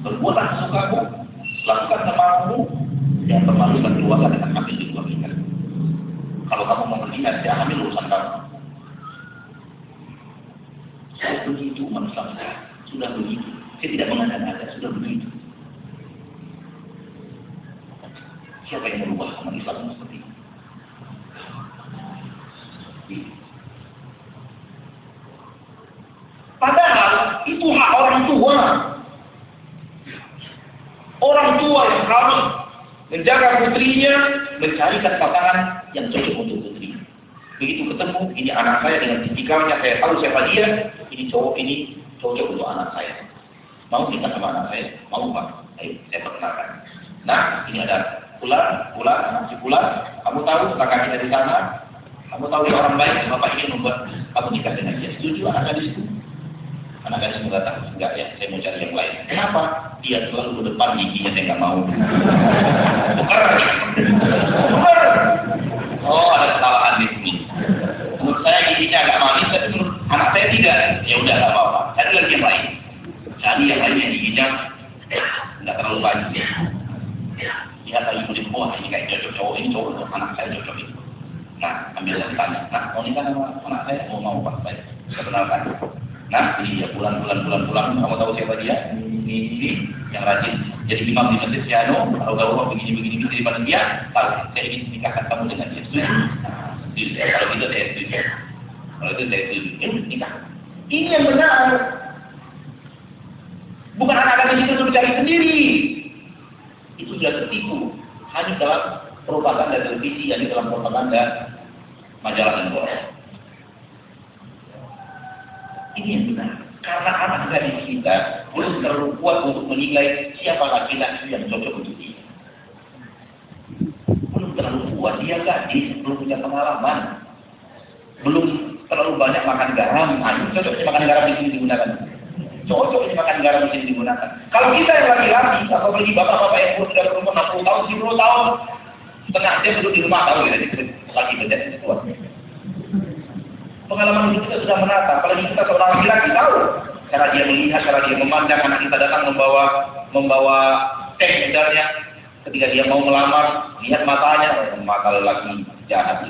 Berbuatlah sesukamu, lakukan kemauanmu, Jangan permalukan keluarga dengan hamil di luar. Kalau kamu mau berzina, tidak hamil urusan kamu. Saya begitu manusia sudah begitu. Saya tidak mengada-ngada, sudah begitu. Siapa yang merubah sama Islam seperti itu? Padahal itu hak orang tua. Orang tua yang harus menjaga putrinya, mencarikan pasangan yang cocok untuk putri. Begitu ketemu, ini anak saya dengan tipikalnya, saya tahu siapa dia, ini cowok ini cocok untuk anak saya. Mau kita sama anak saya? Mau pak? Ayo, saya perkenalkan. Nah, ini ada pulang, pulang, si pulang. Kamu tahu kakak kita di sana. Kamu tahu dia orang baik, bapak ingin membuat kamu nikah dengan dia. Setuju anak gadis itu? Anak gadis mengatakan, enggak ya, saya mau cari yang lain. Kenapa? Dia selalu ke depan giginya saya nggak mau. Bukan. Oh, ada kesalahan di sini. Menurut saya giginya agak manis, tapi menurut anak saya tidak. Ya udah, nggak apa-apa. Cari lagi yang lain. Cari yang lain yang giginya nggak terlalu banyak. Ya, tadi ibu wah ini kayak cocok cowok ini cowok untuk anak saya cocok itu. Nah, ambil dan tanya. Nah, mau nikah sama anak saya? Mau mau pak, baik. Saya kenalkan. Nah, ini dia bulan bulan bulan bulan. Kamu tahu siapa dia? Ini, ini yang rajin. Jadi imam di masjid Siano, kalau tahu begini begini begini daripada dia, tahu. Saya ingin nikahkan kamu dengan dia. Setuju? Kalau itu saya setuju. Kalau itu saya setuju. Ya. Ini yang benar. Bukan anak-anak itu sudah cari sendiri. Itu sudah tertipu. Hanya dalam propaganda televisi, hanya dalam propaganda majalah dan koran. Ini yang benar. Karena anak gadis kita belum terlalu kuat untuk menilai siapa laki-laki yang cocok untuk dia. Belum terlalu kuat, dia gadis, belum punya pengalaman. Belum terlalu banyak makan garam. Nah, cocok makan garam di sini digunakan. Cocok ini makan garam di digunakan. Kalau kita yang laki-laki, atau bagi bapak-bapak yang sudah berumur 60 tahun, 70 tahun, setengah dia duduk di rumah tahu ya, lagi berjaya kuat pengalaman hidup kita sudah menata. Apalagi kita seorang laki-laki tahu cara dia melihat, cara dia memandang anak kita datang membawa membawa teh misalnya. Ketika dia mau melamar, lihat matanya, oh, mata lelaki jahat.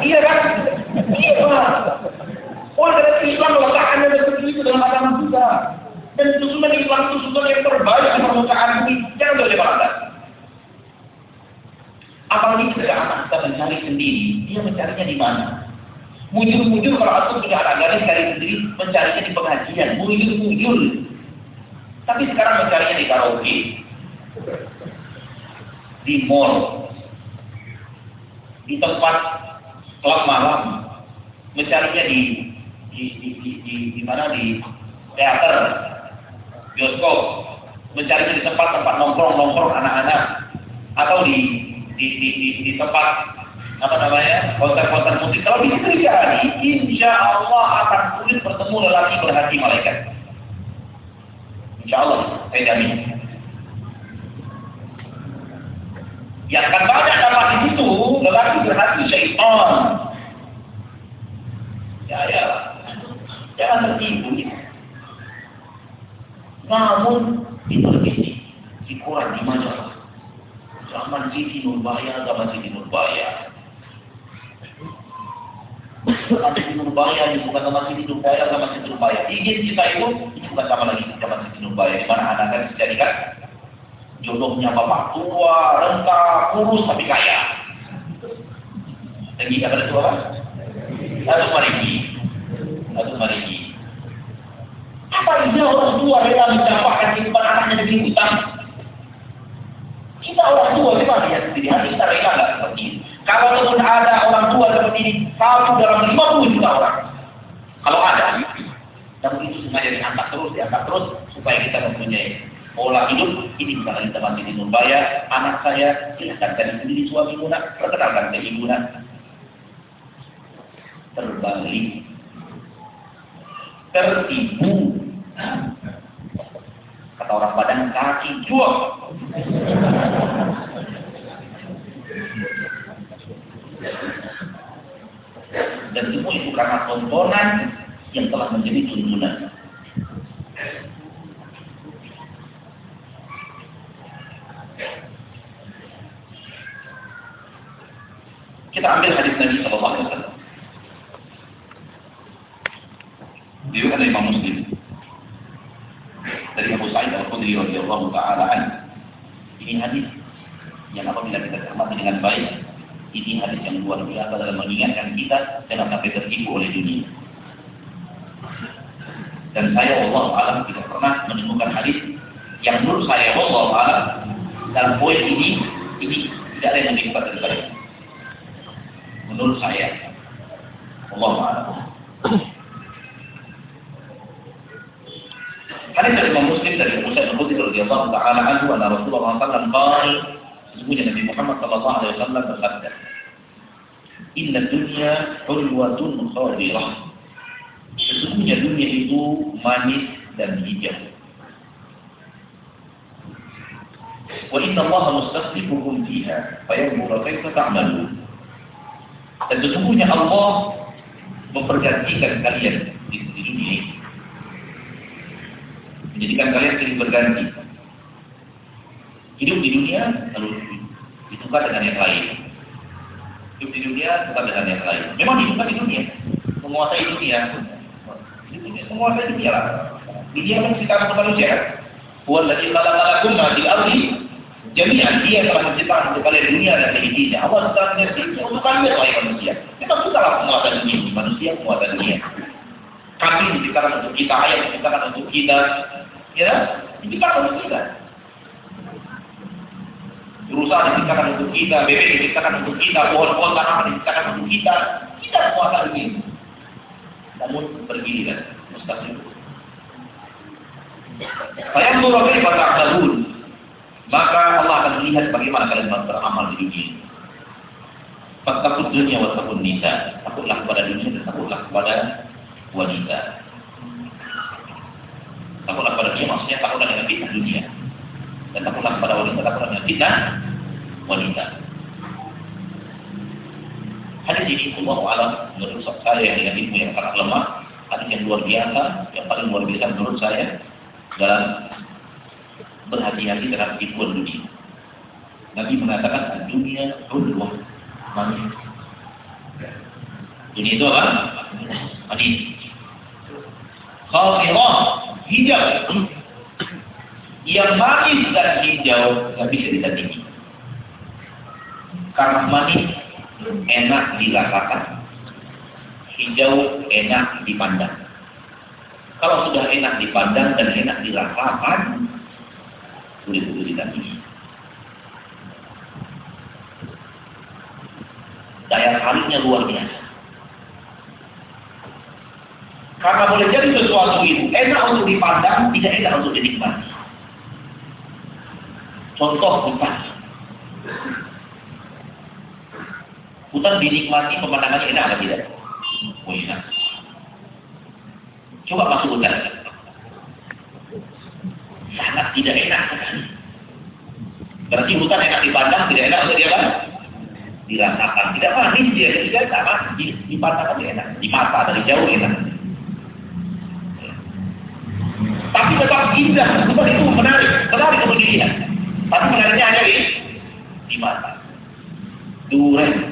iya kan? Iya. Oh, dalam Islam letakkannya seperti itu dalam agama kita. Dan susunan Islam itu susunan yang terbaik di permukaan bumi. Jangan boleh bangga. Apalagi ketika anak kita mencari sendiri, dia mencarinya di mana? Mujur-mujur kalau aku punya anak gadis cari sendiri mencarinya di pengajian. Mujur-mujur. Tapi sekarang mencarinya di karaoke. Di mall. Di tempat klub malam. Mencarinya di di di di, di, di mana di teater, bioskop. Mencarinya di tempat-tempat nongkrong-nongkrong anak-anak atau di di, di, di, di tempat apa namanya konser-konser musik kalau bisa terjadi insya Allah akan sulit bertemu lelaki berhati malaikat insya Allah saya jamin Yang akan banyak dapat di situ, tetapi berhati syaitan. Ya, ya. Jangan tertipu. Ya. Namun, itu lebih di mana? Zaman Siti Nurbaya, zaman Siti Nurbaya. Zaman Siti Nurbaya, ini bukan zaman Siti Nurbaya, zaman Siti Nurbaya. Ingin kita itu, ini bukan sama lagi zaman Siti Nurbaya. Di mana anak-anak dijadikan jodohnya bapak tua, renta, kurus tapi kaya. Lagi kata itu apa? Lalu marigi. Lalu marigi. Apa ini orang tua rela mendapatkan kehidupan anaknya dari hutang? Kita orang tua kita lihat sendiri hati kita rela nggak seperti ini. Kalau pun ada orang tua seperti ini, satu dalam 50 juta orang. Kalau ada, dan itu sengaja diangkat terus, diangkat terus supaya kita mempunyai pola hidup ini bukan lagi teman di Nurbaya, anak saya silahkan cari sendiri suami muna, perkenalkan ke ibu terbalik tertipu kata orang badan kaki jual dan semua itu karena tontonan yang telah menjadi tuntunan. Kita ambil hadis Nabi Sallallahu Alaihi Wasallam. Dia ada Imam Muslim dari Abu Sa'id Al Khudri radhiyallahu taala an. Ini hadis yang apabila kita cermati dengan baik, ini hadis yang luar biasa dalam mengingatkan kita jangan sampai tertipu oleh dunia. Dan saya Allah alam tidak pernah menemukan hadis yang menurut saya Allah alam dalam poin ini ini tidak ada yang lebih kuat daripada menurut saya. Allah a'lam. Hadis dari Imam Muslim dari Abu Sa'id Al-Khudri radhiyallahu taala anhu anna Rasulullah sallallahu alaihi sesungguhnya Nabi Muhammad sallallahu alaihi wasallam bersabda Inna dunya hulwatun khadirah Sesungguhnya dunia itu manis dan hijau. Wa inna Allah mustakhlifukum fiha fayanzura kaifa ta'malun? Dan sesungguhnya Allah mempergantikan kalian di dunia ini. Menjadikan kalian sering berganti. Hidup di dunia, lalu ditukar dengan yang lain. Hidup di dunia, tukar dengan yang lain. Memang ditukar di dunia. Menguasai dunia. Di dunia, menguasai dunia lah. Dunia kan sekitar manusia. Huwa lagi khalaqalakum ma di ardi Jami'an dia telah menciptakan untuk kalian dunia dan seisinya. Allah telah menyediakan untuk kalian wahai manusia. Kita bukanlah penguasa dunia manusia penguasa dunia. Kami diciptakan untuk kita, ayam diciptakan untuk kita, ya, diciptakan untuk kita. Berusaha diciptakan untuk kita, bebek diciptakan untuk kita, pohon-pohon tanaman diciptakan untuk kita. Kita penguasa dunia. Namun bergiliran, mustahil. Saya menurut pada Abdul maka Allah akan melihat bagaimana kalian beramal di dunia. Takut dunia wa takut nisa. Takutlah kepada dunia dan takutlah kepada wanita. Takutlah kepada dunia maksudnya takutlah dengan fitnah dunia. Dan takutlah kepada wanita, takutlah dengan fitnah wanita. Hadis ini Allah alam menurut saya dengan ilmu yang sangat lemah, hadis yang luar biasa, yang paling luar biasa menurut saya dalam berhati-hati terhadap tipuan dunia. Nabi mengatakan dunia hulwah manis. Dunia itu apa? Manis. Khafirah hijau. Yang manis dan hijau nggak bisa ditandingi. Karena manis enak dirasakan, hijau enak dipandang. Kalau sudah enak dipandang dan enak dirasakan, sulit-sulit ditandingi. Daya tariknya luar biasa. Karena boleh jadi sesuatu itu enak untuk dipandang, tidak enak untuk dinikmati. Contoh hutan. Hutan dinikmati pemandangannya enak atau tidak? Oh, enak. Coba masuk hutan. Sangat tidak enak sekali. Berarti hutan enak dipandang, tidak enak untuk dia Dirasakan tidak manis dia, tidak sama dipandang tidak enak. Di mata dari jauh enak. indah, begitu menarik, menarik untuk dilihat. Tapi menariknya hanya di, di mata. Duren,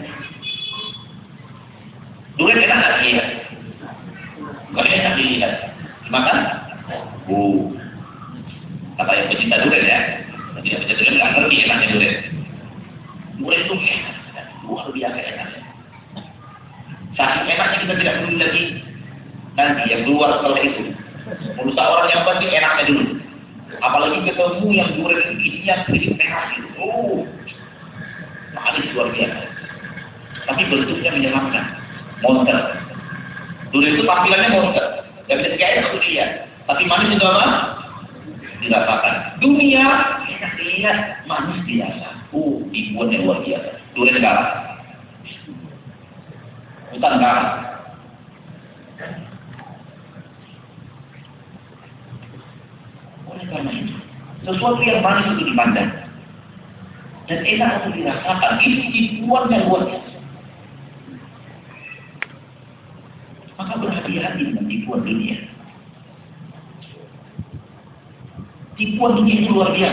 working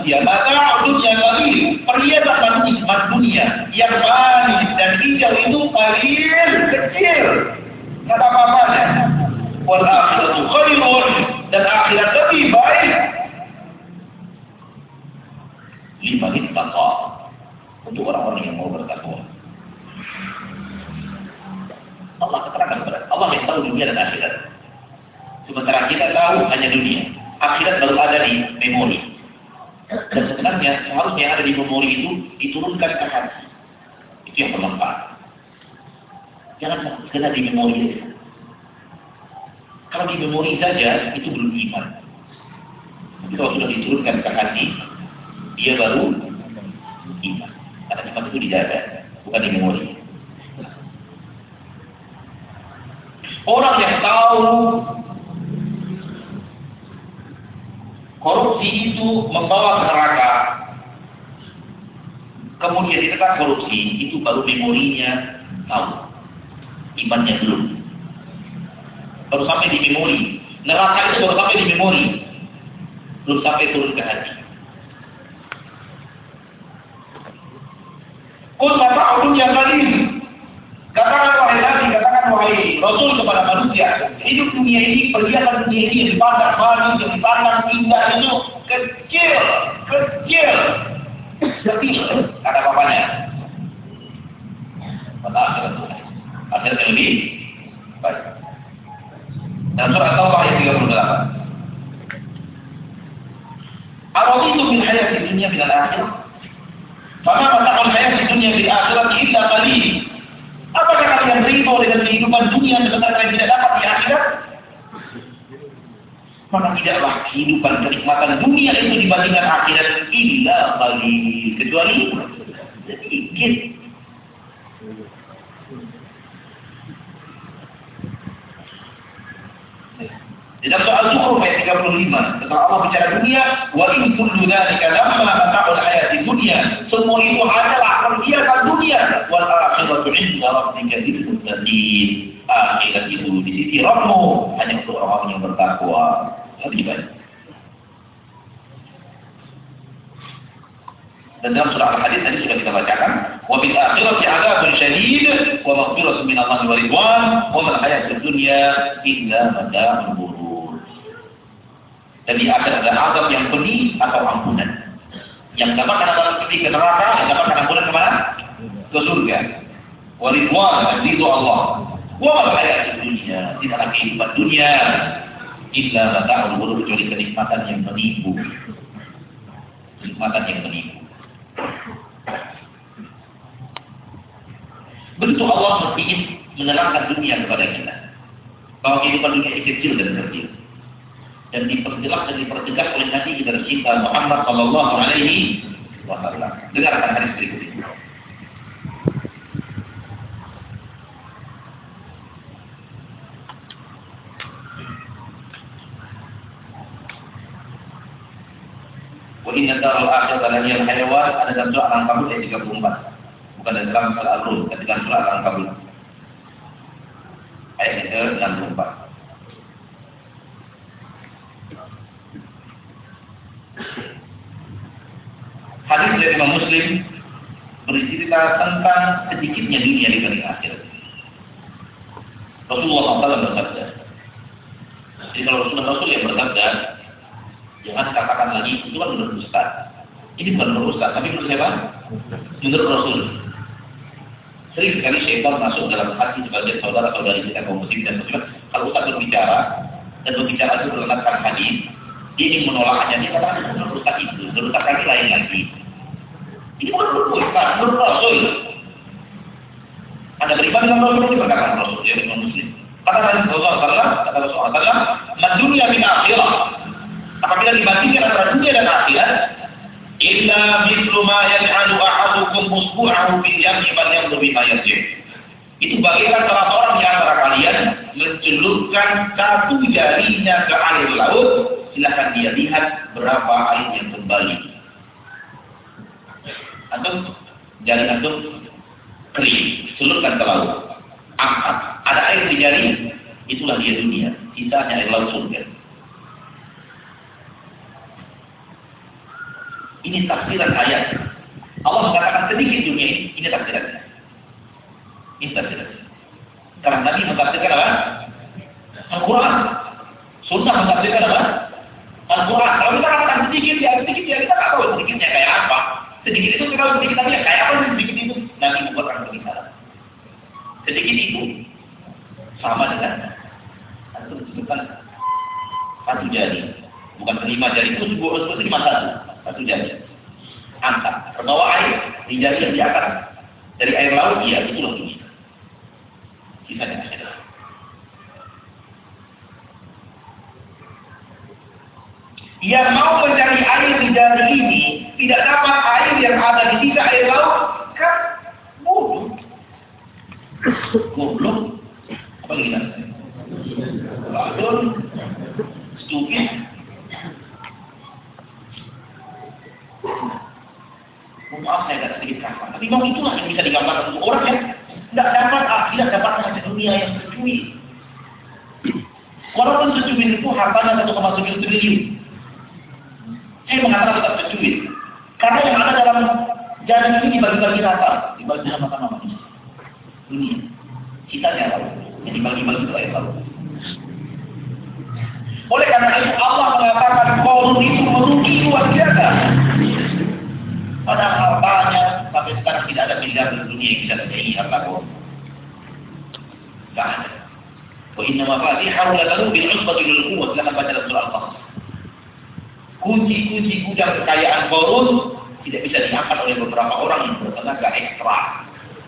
manusia. Maka dunia kali perhiasan manusia, dunia yang manis dan hijau itu paling kecil. Kata papanya, akhirat akhiratu khairun dan akhirat lebih baik. Lima takwa untuk orang-orang yang mau bertakwa. Allah keterangan kepada Allah yang tahu dunia dan akhirat. Sementara kita tahu hanya dunia, akhirat baru ada di memori. Harus yang ada di memori itu diturunkan ke hati. Itu yang bermanfaat. Jangan sekedar di memori saja. Kalau di memori saja, itu belum iman. Tapi kalau sudah diturunkan ke hati, dia baru iman. Karena iman itu dijaga, bukan di memori. Orang yang tahu korupsi itu membawa neraka kemudian ditekan korupsi, itu baru memorinya tahu. Imannya belum. Baru sampai di memori. Neraka itu baru sampai di memori. Belum sampai turun ke hati. Kul mata yang kali Katakan wahai Nabi, katakan wahai Rasul kepada manusia, hidup dunia ini, perhiasan dunia ini yang dipandang manis, dipandang indah itu kecil, kecil, kecil, kata akhirat itu, akhirat yang lebih baik. Dan surat Taubah ayat 38. Araditu min hayati dunia min al-akhirah. Fama mata'ul hayati dunia bil akhirat illa qalil. Apakah kalian rindu dengan kehidupan dunia sebentar kalian tidak dapat di akhirat? Maka tidaklah kehidupan kenikmatan dunia itu dibandingkan akhirat illa kali kecuali sedikit. Di dalam soal Zuhruf ayat 35, setelah Allah bicara dunia, wa in kullu dzalika lamma mata'ul hayati dunia. Semua itu hanyalah perhiasan dunia. Wal akhiratu 'inda rabbika lil muttaqin. Akhirat itu di sisi Rabbmu hanya untuk orang yang bertakwa. Lebih baik. Dan dalam surah Al-Hadid tadi sudah kita bacakan, wa bil akhirati 'adzabun syadid wa maghfiratun min Allah wa ridwan wa mal hayatud dunya illa mata'ul ghurur. Dan di akhir ada azab yang pedih atau ampunan. Yang dapat karena dalam pedih ke neraka, yang dapat karena ampunan ke mana? Ke surga. Walidwan dan ridho Allah. Wa hayat dunia, tidaklah kehidupan dunia illa mata'ul ghurur kecuali kenikmatan yang menipu. Kenikmatan yang menipu. Begitu Allah ingin menerangkan dunia kepada kita. Bahwa kehidupan dunia ini kecil dan kecil dan diperjelas dan dipertegas oleh Nabi kita tercinta Muhammad Sallallahu Alaihi Wasallam. Dengarkan hadis berikut ini. Wa inna daral akhirata la hiya hayawan ada dalam surah Al-Ankabut ayat 34. Bukan dalam surah Al-Rum, dalam surah Al-Ankabut. Ayat ke-64. Hadis dari Imam Muslim bercerita tentang sedikitnya dunia di balik akhirat. Rasulullah SAW bersabda. Jadi kalau Rasulullah Rasul yang bersabda, jangan katakan lagi itu kan menurut Ustaz. Ini bukan menurut Ustaz, tapi menurut siapa? Menurut Rasul. Sering sekali syaitan masuk dalam hati sebagai saudara-saudari kita kaum muslim dan muslimat. Kalau Ustaz berbicara dan berbicara itu berdasarkan hadis, dia ingin menolaknya. Dia katakan menurut Ustaz itu, menurut Ustaz lagi lain lagi. Ini menurut Ustaz, menurut Rasul. Anda beriman dengan Rasul ini perkataan Rasul, ya dengan Muslim. Kata Rasulullah SAW, kata Rasulullah SAW, akhirah. Apabila dibandingkan antara dunia dan akhirat, illa mithlu ma yaj'alu ahadukum usbu'ahu bil yamni bal yanzur bima. Itu bagaikan salah seorang di antara kalian mencelupkan satu jarinya ke air laut, silahkan dia lihat berapa air yang kembali. Antum jari antum kering, celupkan ke laut, angkat. Ada air di jari, itulah dia dunia. Sisanya air laut surga. Ini tafsiran ayat. Allah mengatakan sedikit dunia ini. Ini tafsirannya. Ini tafsirannya. Karena Nabi mentafsirkan apa? Al-Quran. Sunnah mentafsirkan apa? Al-Quran. Kalau kita katakan sedikit ya sedikit ya kita nggak tahu sedikitnya kayak apa. Sedikit itu kalau sedikit tadi ya kayak apa sedikit itu Nabi membuat kita. Sedikit itu sama dengan disebutkan satu jari. Bukan lima jari itu sebuah itu lima satu satu jari. Angkat, terbawa air di jari yang di atas. Dari air laut, iya itulah dunia. Sisanya akhirat. yang mau mencari air di dari ini tidak dapat air yang ada di sisa air laut kan? Bodoh goblok. Apa lagi bodoh stupid maaf saya agak sedikit kasar tapi memang itulah yang bisa digambarkan untuk orang yang tidak dapat akhirat dapat hasil dunia yang secuil walaupun secuil itu hartanya 1,7 triliun saya mengatakan tetap secuil. Karena yang ada dalam jalan ini dibagi-bagi rata, dibagi sama-sama manusia. Dunia. Sisanya lalu. Yang dibagi-bagi itu laut. Oleh karena itu Allah mengatakan korun itu merugi luar biasa. Pada hartanya sampai sekarang tidak ada miliar di dunia yang bisa harta korun. Tidak ada. Wa inna mafatihahu latalu bil usbati lil quwwah. Silakan baca surah Al-Qasas kunci-kunci gudang kekayaan korun tidak bisa diangkat oleh beberapa orang yang bertenaga ekstra.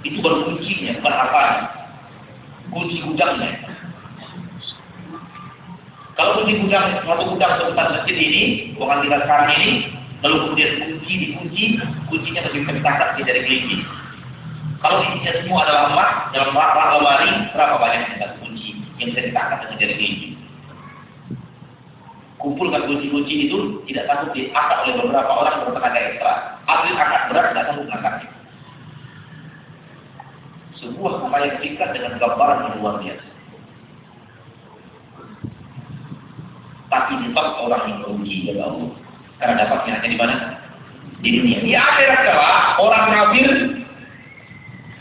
Itu baru kuncinya, bukan apa. Kunci gudangnya. Kalau kunci gudang, satu gudang sebesar masjid ini, bukan kita sekarang ini, lalu kemudian kunci dikunci, kuncinya ditangkap di dari kelinci. Kalau isinya semua adalah emas, dalam rangka lemari, berapa banyak kunci yang bisa ditangkap dengan jari kelinci? kumpulkan kunci-kunci itu tidak takut diangkat oleh beberapa orang bertenaga ekstra. Atlet angkat berat tidak takut mengangkatnya. Sebuah upaya singkat dengan gambaran yang luar biasa. Tapi tetap orang yang merugi ya Allah. Karena dapatnya hanya di mana? Di dunia. Di akhirat kala orang kafir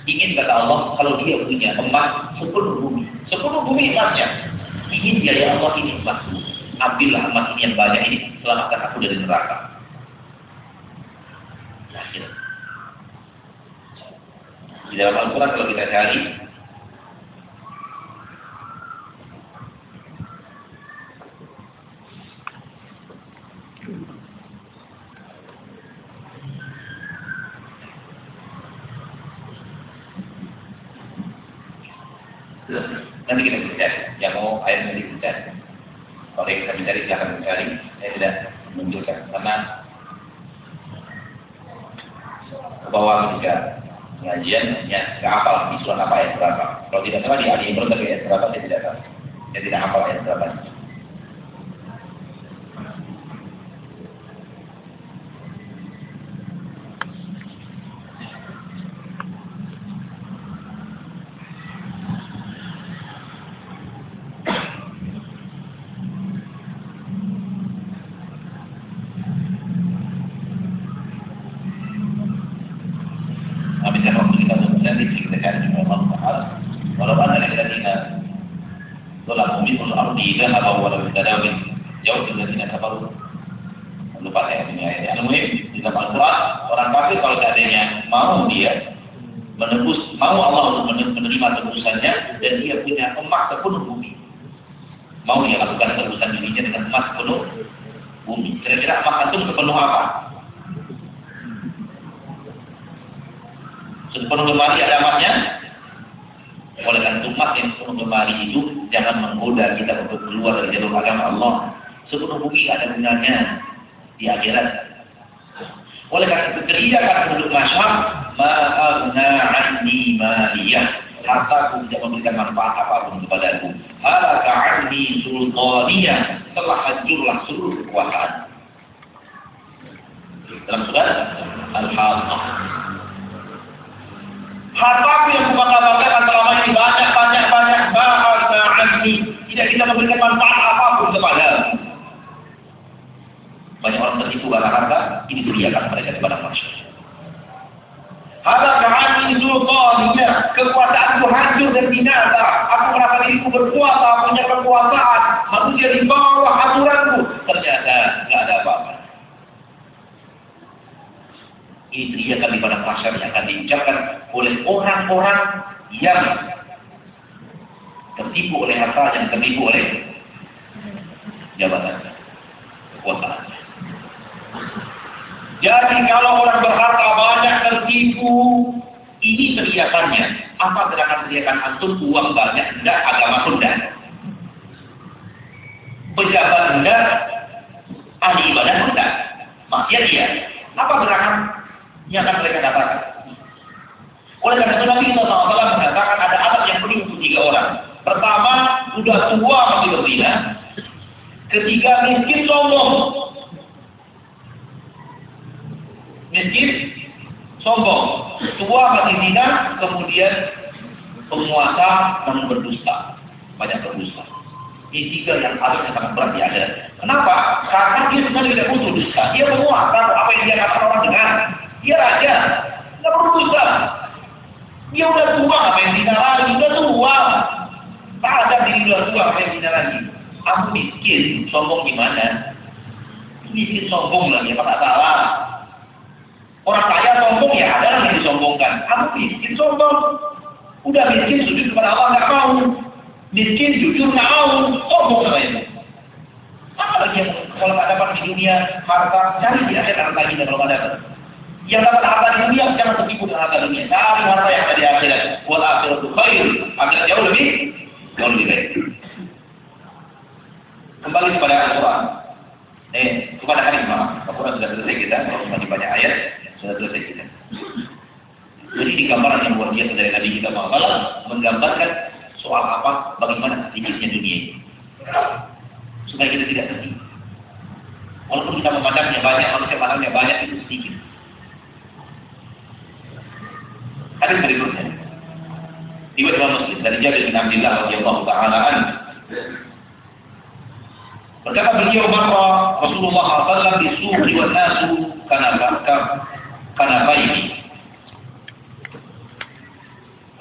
ingin kata Allah kalau dia punya emas sepuluh bumi, sepuluh bumi emasnya. Ingin dia ya Allah ini emas ambillah emas ini yang banyak ini, selamatkan aku dari neraka. Akhir. Di dalam Al-Quran kalau kita cari, nanti kita bisa yang mau ayat nanti kita kalau yang kita mencari silahkan mencari. Saya tidak menunjukkan karena bawah ketika pengajian hanya nggak hafal di surat apa ayat berapa. Kalau tidak salah di Ali Imran tapi ayat berapa saya tidak tahu. Saya tidak hafal ayat berapa.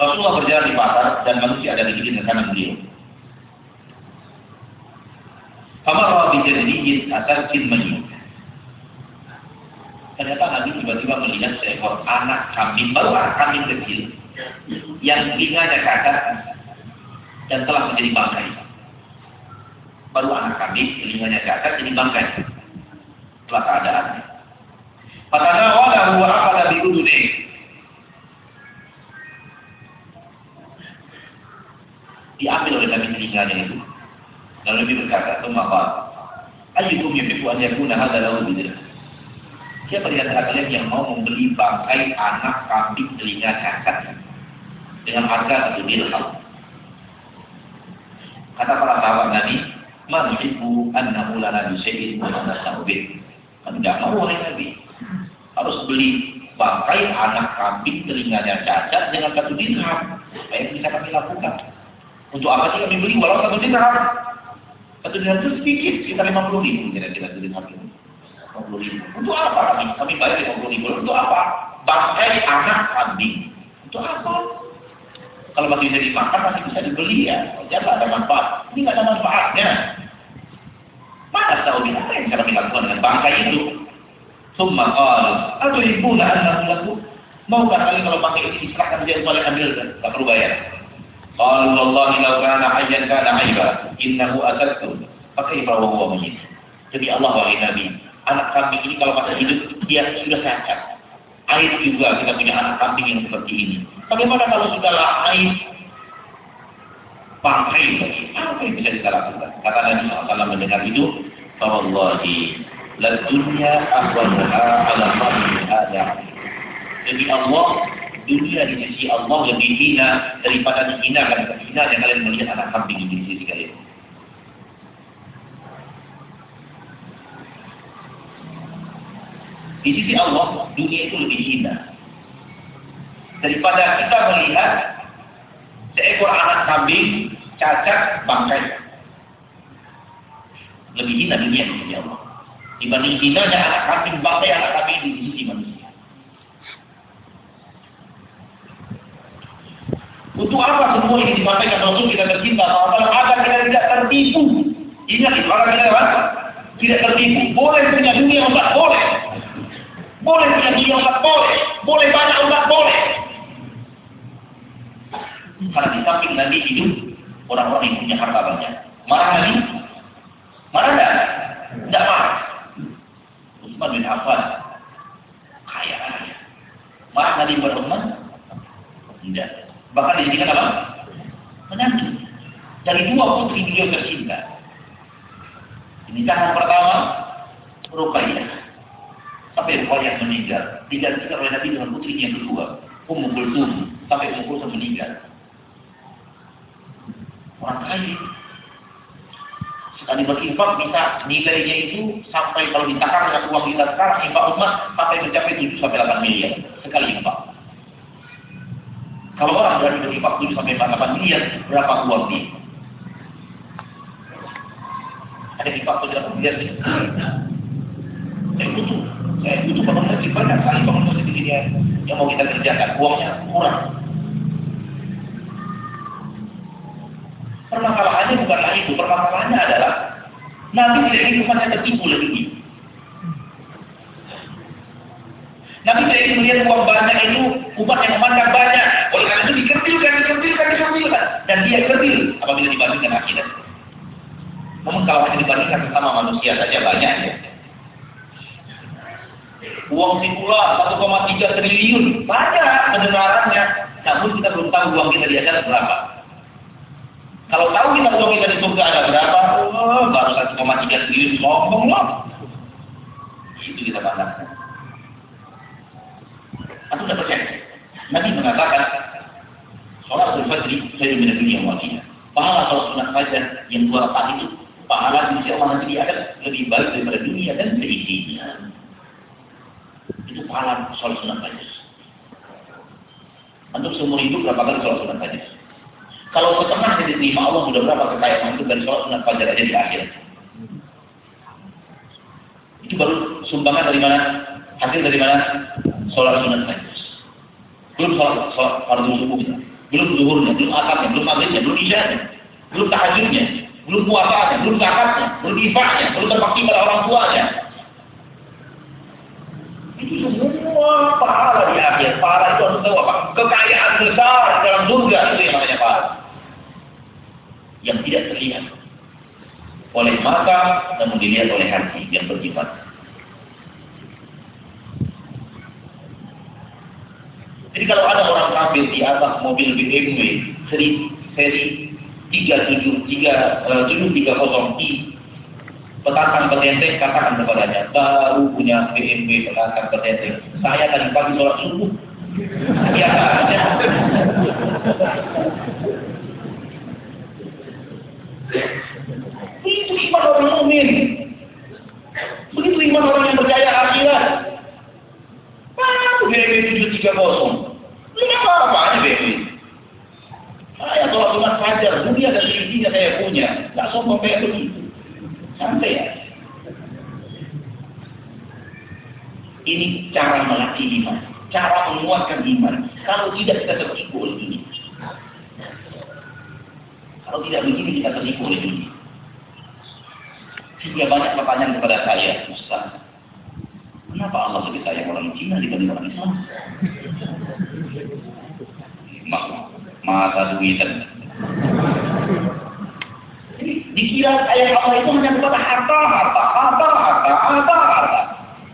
Rasulullah berjalan di pasar dan manusia ada di kiri dan kanan beliau. Kamar bijadiyin atas kilmani. Ternyata Nabi tiba-tiba melihat seekor anak kambing, baru anak kambing kecil, yang telinganya cacat dan telah menjadi bangkai. Baru anak kambing, telinganya cacat, jadi bangkai. Telah keadaannya. Fatana walahu wa akala bi udune. Telinganya itu. Lalu Nabi berkata, "Tsumma ayyukum yuhibbu an yakuna hadha lahu bidirham?" Siapa di antara kalian yang mau membeli bangkai anak kambing telinga cacat dengan harga satu dirham? Kata para sahabat Nabi, "Man yuhibbu an namula nabi syai'in wa nasahu bih." Kan tidak mau oleh Nabi. Harus beli bangkai anak kambing telinganya cacat dengan satu dirham. Apa yang bisa kami lakukan? Untuk apa sih kami beli walau satu dirham? Satu dirham itu sedikit, sekitar 50 ribu kira-kira satu dirham itu. 50 ribu. Untuk apa kami? Kami bayar 50 ribu. Untuk apa? Bangkai anak kambing. Untuk apa? Kalau masih bisa dimakan, masih bisa dibeli ya. Jangan ada manfaat. Ini nggak ada manfaatnya. Mana tahu apa yang kami lakukan dengan bangkai itu? Summa qala, "Atuhibbuna an laku Maukah kalian kalau bangkai ini diserahkan menjadi boleh ambil? Tak perlu bayar. Law kana hayyan kana aiba. Innahu asadtu. Fakaifa wa huwa mayyit. Jadi Allah wahai Nabi, anak kambing ini kalau masih hidup dia sudah cacat. Air juga kita punya anak kambing yang seperti ini. Bagaimana kalau sudahlah air bangkai lagi? Apa yang bisa kita lakukan? Kata Nabi SAW mendengar itu, Fawallahi, la dunya ahwanuha ala min ada. Jadi Allah, dunia di sisi Allah lebih hina daripada dihinakan kehinaan yang kalian melihat anak kambing di sisi kalian. Di sisi Allah, dunia itu lebih hina. Daripada kita melihat seekor anak kambing cacat bangkai. Lebih hina dunia di sisi Allah. Dibanding hinanya anak kambing bangkai anak kambing di sisi manusia. Untuk apa semua ini disampaikan Rasul kita tercinta agar kita tidak tertipu. Ingat agar kita apa? Tidak tertipu. Boleh punya dunia enggak? Boleh. Boleh punya dunia enggak? Boleh. Boleh banyak enggak? Boleh. Karena di samping Nabi hidup orang-orang yang punya harta banyak. Marah Nabi? Marah enggak? Enggak marah. Utsman bin Affan kaya. Marah Nabi kepada Utsman? Tidak. Bahkan dijadikan apa? Menantu. Dari dua putri beliau tercinta. Ini tahun pertama Ruqayyah. Sampai Ruqayyah meninggal. Digantikan oleh Nabi dengan putrinya yang kedua. Ummu Kulsum. Sampai Ummu Kulsum meninggal. Orang kaya. Sekali berinfak bisa nilainya itu sampai kalau ditakar dengan uang kita sekarang infak umat sampai mencapai 7 sampai 8 miliar sekali infak. Kalau orang berani berinfak 7 sampai 8 miliar, berapa uang dia? Ada 7 miliar sih. Saya butuh, saya butuh bangun masjid banyak sekali bangun di sini yang mau kita kerjakan, uangnya kurang. Permasalahannya bukanlah itu, permasalahannya adalah Nabi tidak ingin umatnya tertipu lagi. Nabi tidak ingin melihat uang banyak itu umat yang memandang banyak. Oleh karena itu dikerdilkan, dikerdilkan, dikerdilkan. Dan dia kerdil apabila dibandingkan akidah. Namun kalau hanya dibandingkan sama manusia saja banyak ya. Uang simula 1,3 triliun banyak kedengarannya. Namun kita belum tahu uang kita di berapa. Kalau tahu kita uang kita di surga ada berapa, oh, baru 1,3 triliun sombong loh. Itu kita pandang. Aku sudah percaya. Nabi mengatakan, sholat al-fajri saya min dunia wajib. Pahala sholat sunat fajar yang dua rakaat itu, pahala di sisi Allah nanti akan lebih baik daripada dunia dan seisinya. Itu pahala sholat sunat fajar. Untuk seumur hidup berapa kali sholat sunat fajar? Kalau setengah yang diterima Allah sudah berapa kekayaan itu dari sholat sunat fajar aja di akhir. Itu baru sumbangan dari mana? Hasil dari mana? Sholat sunat fajar. Belum sholat, sholat fardu subuhnya. Belum zuhurnya, belum akadnya, belum maghribnya, belum isyanya. Belum tahajudnya, belum puasanya, belum zakatnya, belum infaknya, belum berbakti pada orang tuanya. Itu semua pahala di akhir. Pahala itu harus tahu apa? Kekayaan besar dalam surga itu yang namanya pahala yang tidak terlihat oleh mata namun dilihat oleh hati yang bersifat. Jadi kalau ada orang kafir di atas mobil BMW seri seri 373 uh, 730 i petakan petenteng katakan kepadanya baru punya BMW petakan petenteng saya tadi pagi sholat subuh ya Begitu iman orang mukmin. Begitu iman orang yang percaya akhirat. BB 730. Ini apa ini BB? Saya kalau cuma fajar, dunia dan intinya saya punya. Tidak sombong kayak begitu. Santai ya. Ini cara melatih iman. Cara menguatkan iman. Kalau tidak kita tertipu oleh dunia. Kalau tidak begini kita tertipu oleh dunia. Sehingga banyak pertanyaan kepada saya, Ustaz. Kenapa Allah lebih sayang orang Cina dibanding orang Islam? Masa duitan. Dikira ayat Allah itu hanya kepada harta, harta, harta, harta, harta, harta.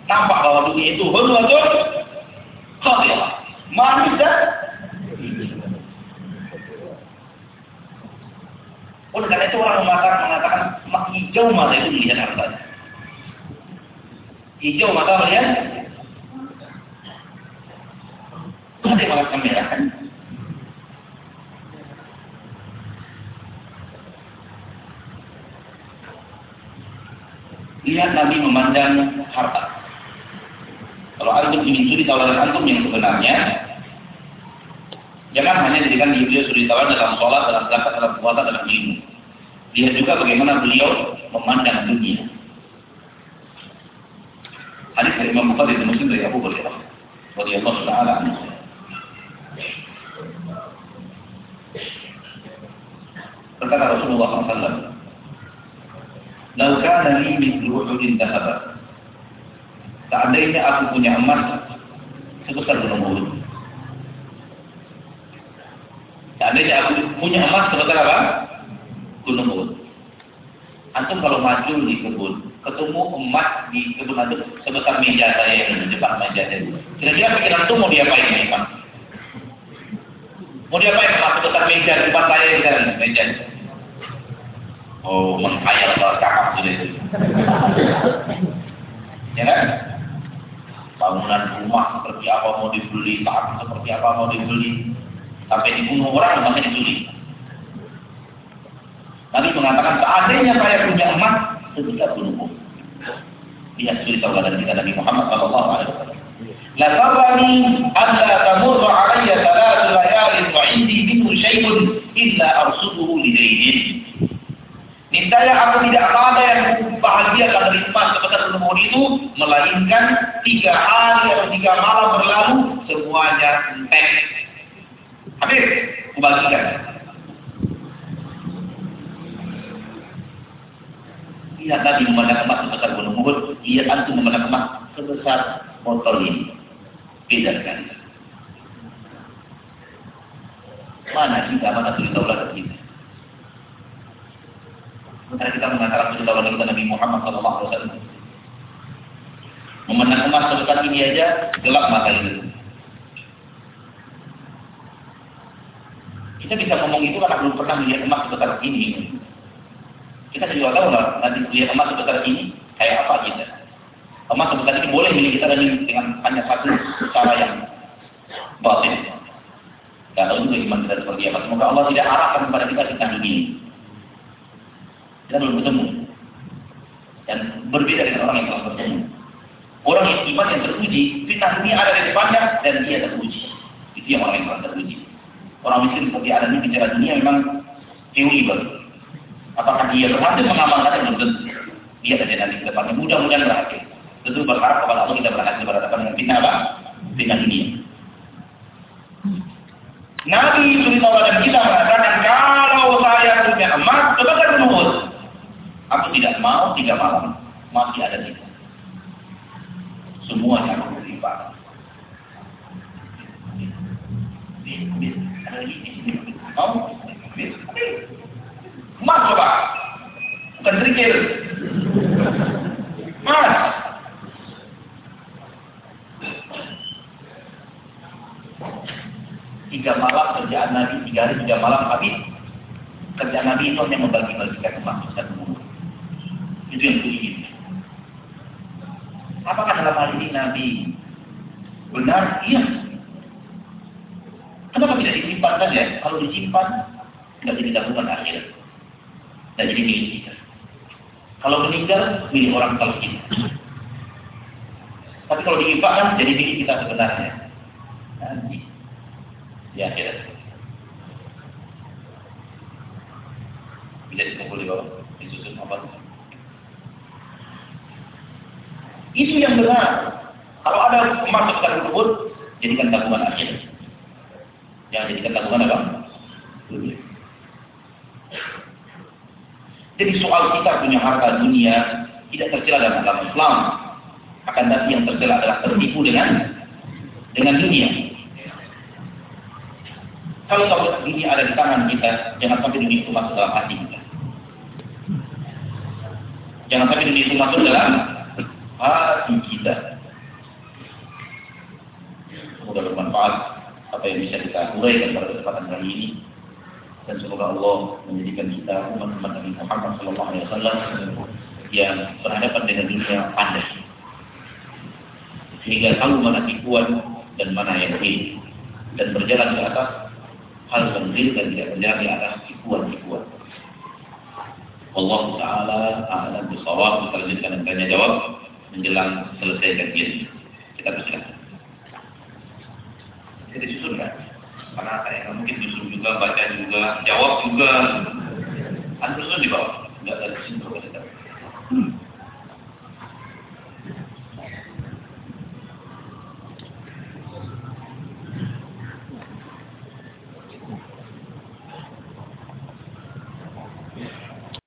Nampak bahwa dunia itu betul-betul khatilah. Manusia Oleh karena itu orang mengatakan, mengatakan hijau mata itu melihat hartanya. Hijau mata melihat yang mengatakan merah kan? Lihat Nabi memandang harta. Kalau antum ingin suri tawaran antum yang sebenarnya, Jangan hanya dijadikan beliau suri tawaran dalam sholat, dalam zakat, dalam puasa, dalam ilmu. Lihat juga bagaimana beliau memandang dunia. Dari Imam Bukhari dan Muslim dari Abu Hurairah radhiyallahu taala anhu. Berkata Rasulullah SAW, "Lau kana li mithlu Uhudin dhahaba." Seandainya aku punya emas sebesar gunung Uhud. Seandainya aku punya emas sebesar apa? Gunung Uhud. Antum kalau maju di kebun, ketemu emas di kebun antum sebesar meja saya yang di depan meja saya. Kira-kira pikiran antum mau diapain nih, Pak? Mau diapain emas sebesar meja di depan saya di sana meja? Oh, menghayal kalau cakap sudah itu. Ya kan? Bangunan rumah seperti apa mau dibeli, saat seperti apa mau dibeli. Sampai dibunuh orang, rumahnya dibeli. Nabi mengatakan, seandainya saya punya emas, ketika bunuhku. Lihat suri tauladan kita Nabi Muhammad sallallahu alaihi wasallam. La sarrani alla tamurru alayya thalath layalin wa indi minhu shay'un illa arsuduhu li dainin. Niscaya aku tidak ada yang bahagia dan nikmat kepada seluruh itu melainkan tiga hari atau tiga malam berlalu semuanya entek. Habis, kubagikan. Lihat tadi memandang emas sebesar gunung Uhud, ia antum memandang emas sebesar motor ini. Beda sekali. Mana kita, mana suri daulah kita? Sementara kita mengatakan suri daulah kita Nabi Muhammad SAW. Memandang emas sebesar ini aja, gelap mata itu. Kita bisa ngomong itu karena belum pernah melihat emas sebesar ini. Kita juga tahu lah, nanti lihat emas sebesar ini, kayak apa kita. Emas sebesar ini boleh milik kita dengan hanya satu cara yang batin. Tidak tahu juga iman kita seperti apa. Semoga Allah tidak arahkan kepada kita tentang dunia. Kita belum bertemu. Dan berbeda dengan orang yang telah bertemu. Orang yang iman yang teruji, fitnah dunia ada di depannya dan dia teruji. Itu yang orang yang telah teruji. Orang miskin seperti ada di bicara dunia memang teori baru. Apakah dia berhasil mengamalkan yang belum tentu. Dia saja nanti ke depannya. Mudah-mudahan berhasil. Tentu berharap kepada Allah kita berhasil berhadapan dengan fitnah apa? Fitnah dunia. Nabi Sallallahu dan kita mengatakan kalau saya punya emas sebesar menurut aku tidak mau tiga malam masih ada tiga. Semuanya aku berlimpah. Mau? Emas coba. Bukan. Emas. Tiga malam kerjaan Nabi, tiga hari tiga malam habis. Kerjaan Nabi itu hanya membagi-bagikan emas dan umur. Itu yang ingin. Apakah dalam hal ini Nabi benar? Iya. Kenapa tidak disimpan saja? Kalau disimpan, tidak jadi tabungan akhir dan jadi milik kita. Kalau meninggal, milik orang tua kita. Tapi kalau diinfakkan, jadi milik kita sebenarnya. Nanti. Di akhirat. Bisa dikumpul di bawah, disusun apa? Isu yang benar. Kalau ada emas sekitar tersebut, jadikan tabungan akhir. Jangan jadikan tabungan apa? Dunia. Jadi soal kita punya harta dunia tidak tercela dalam agama Islam. Akan tapi yang tercela adalah tertipu dengan dengan dunia. Kalau tahu dunia ada di tangan kita, jangan sampai dunia itu masuk dalam hati kita. Jangan sampai dunia itu masuk dalam hati kita. Semoga bermanfaat apa yang bisa kita uraikan pada kesempatan kali ini dan semoga Allah menjadikan kita umat-umat Nabi Muhammad Sallallahu Alaihi Wasallam yang berhadapan dengan dunia pandai. Sehingga tahu mana tipuan dan mana yang baik dan berjalan ke atas hal baik dan tidak berjalan di atas tipuan-tipuan. Allah Taala a'lam bisawab kita lanjutkan dan tanya jawab menjelang selesai kajian. Kita persilakan. Kita disusun karena saya mungkin disuruh juga baca juga jawab juga. Antum di bawah. Nggak ada kita. Hmm.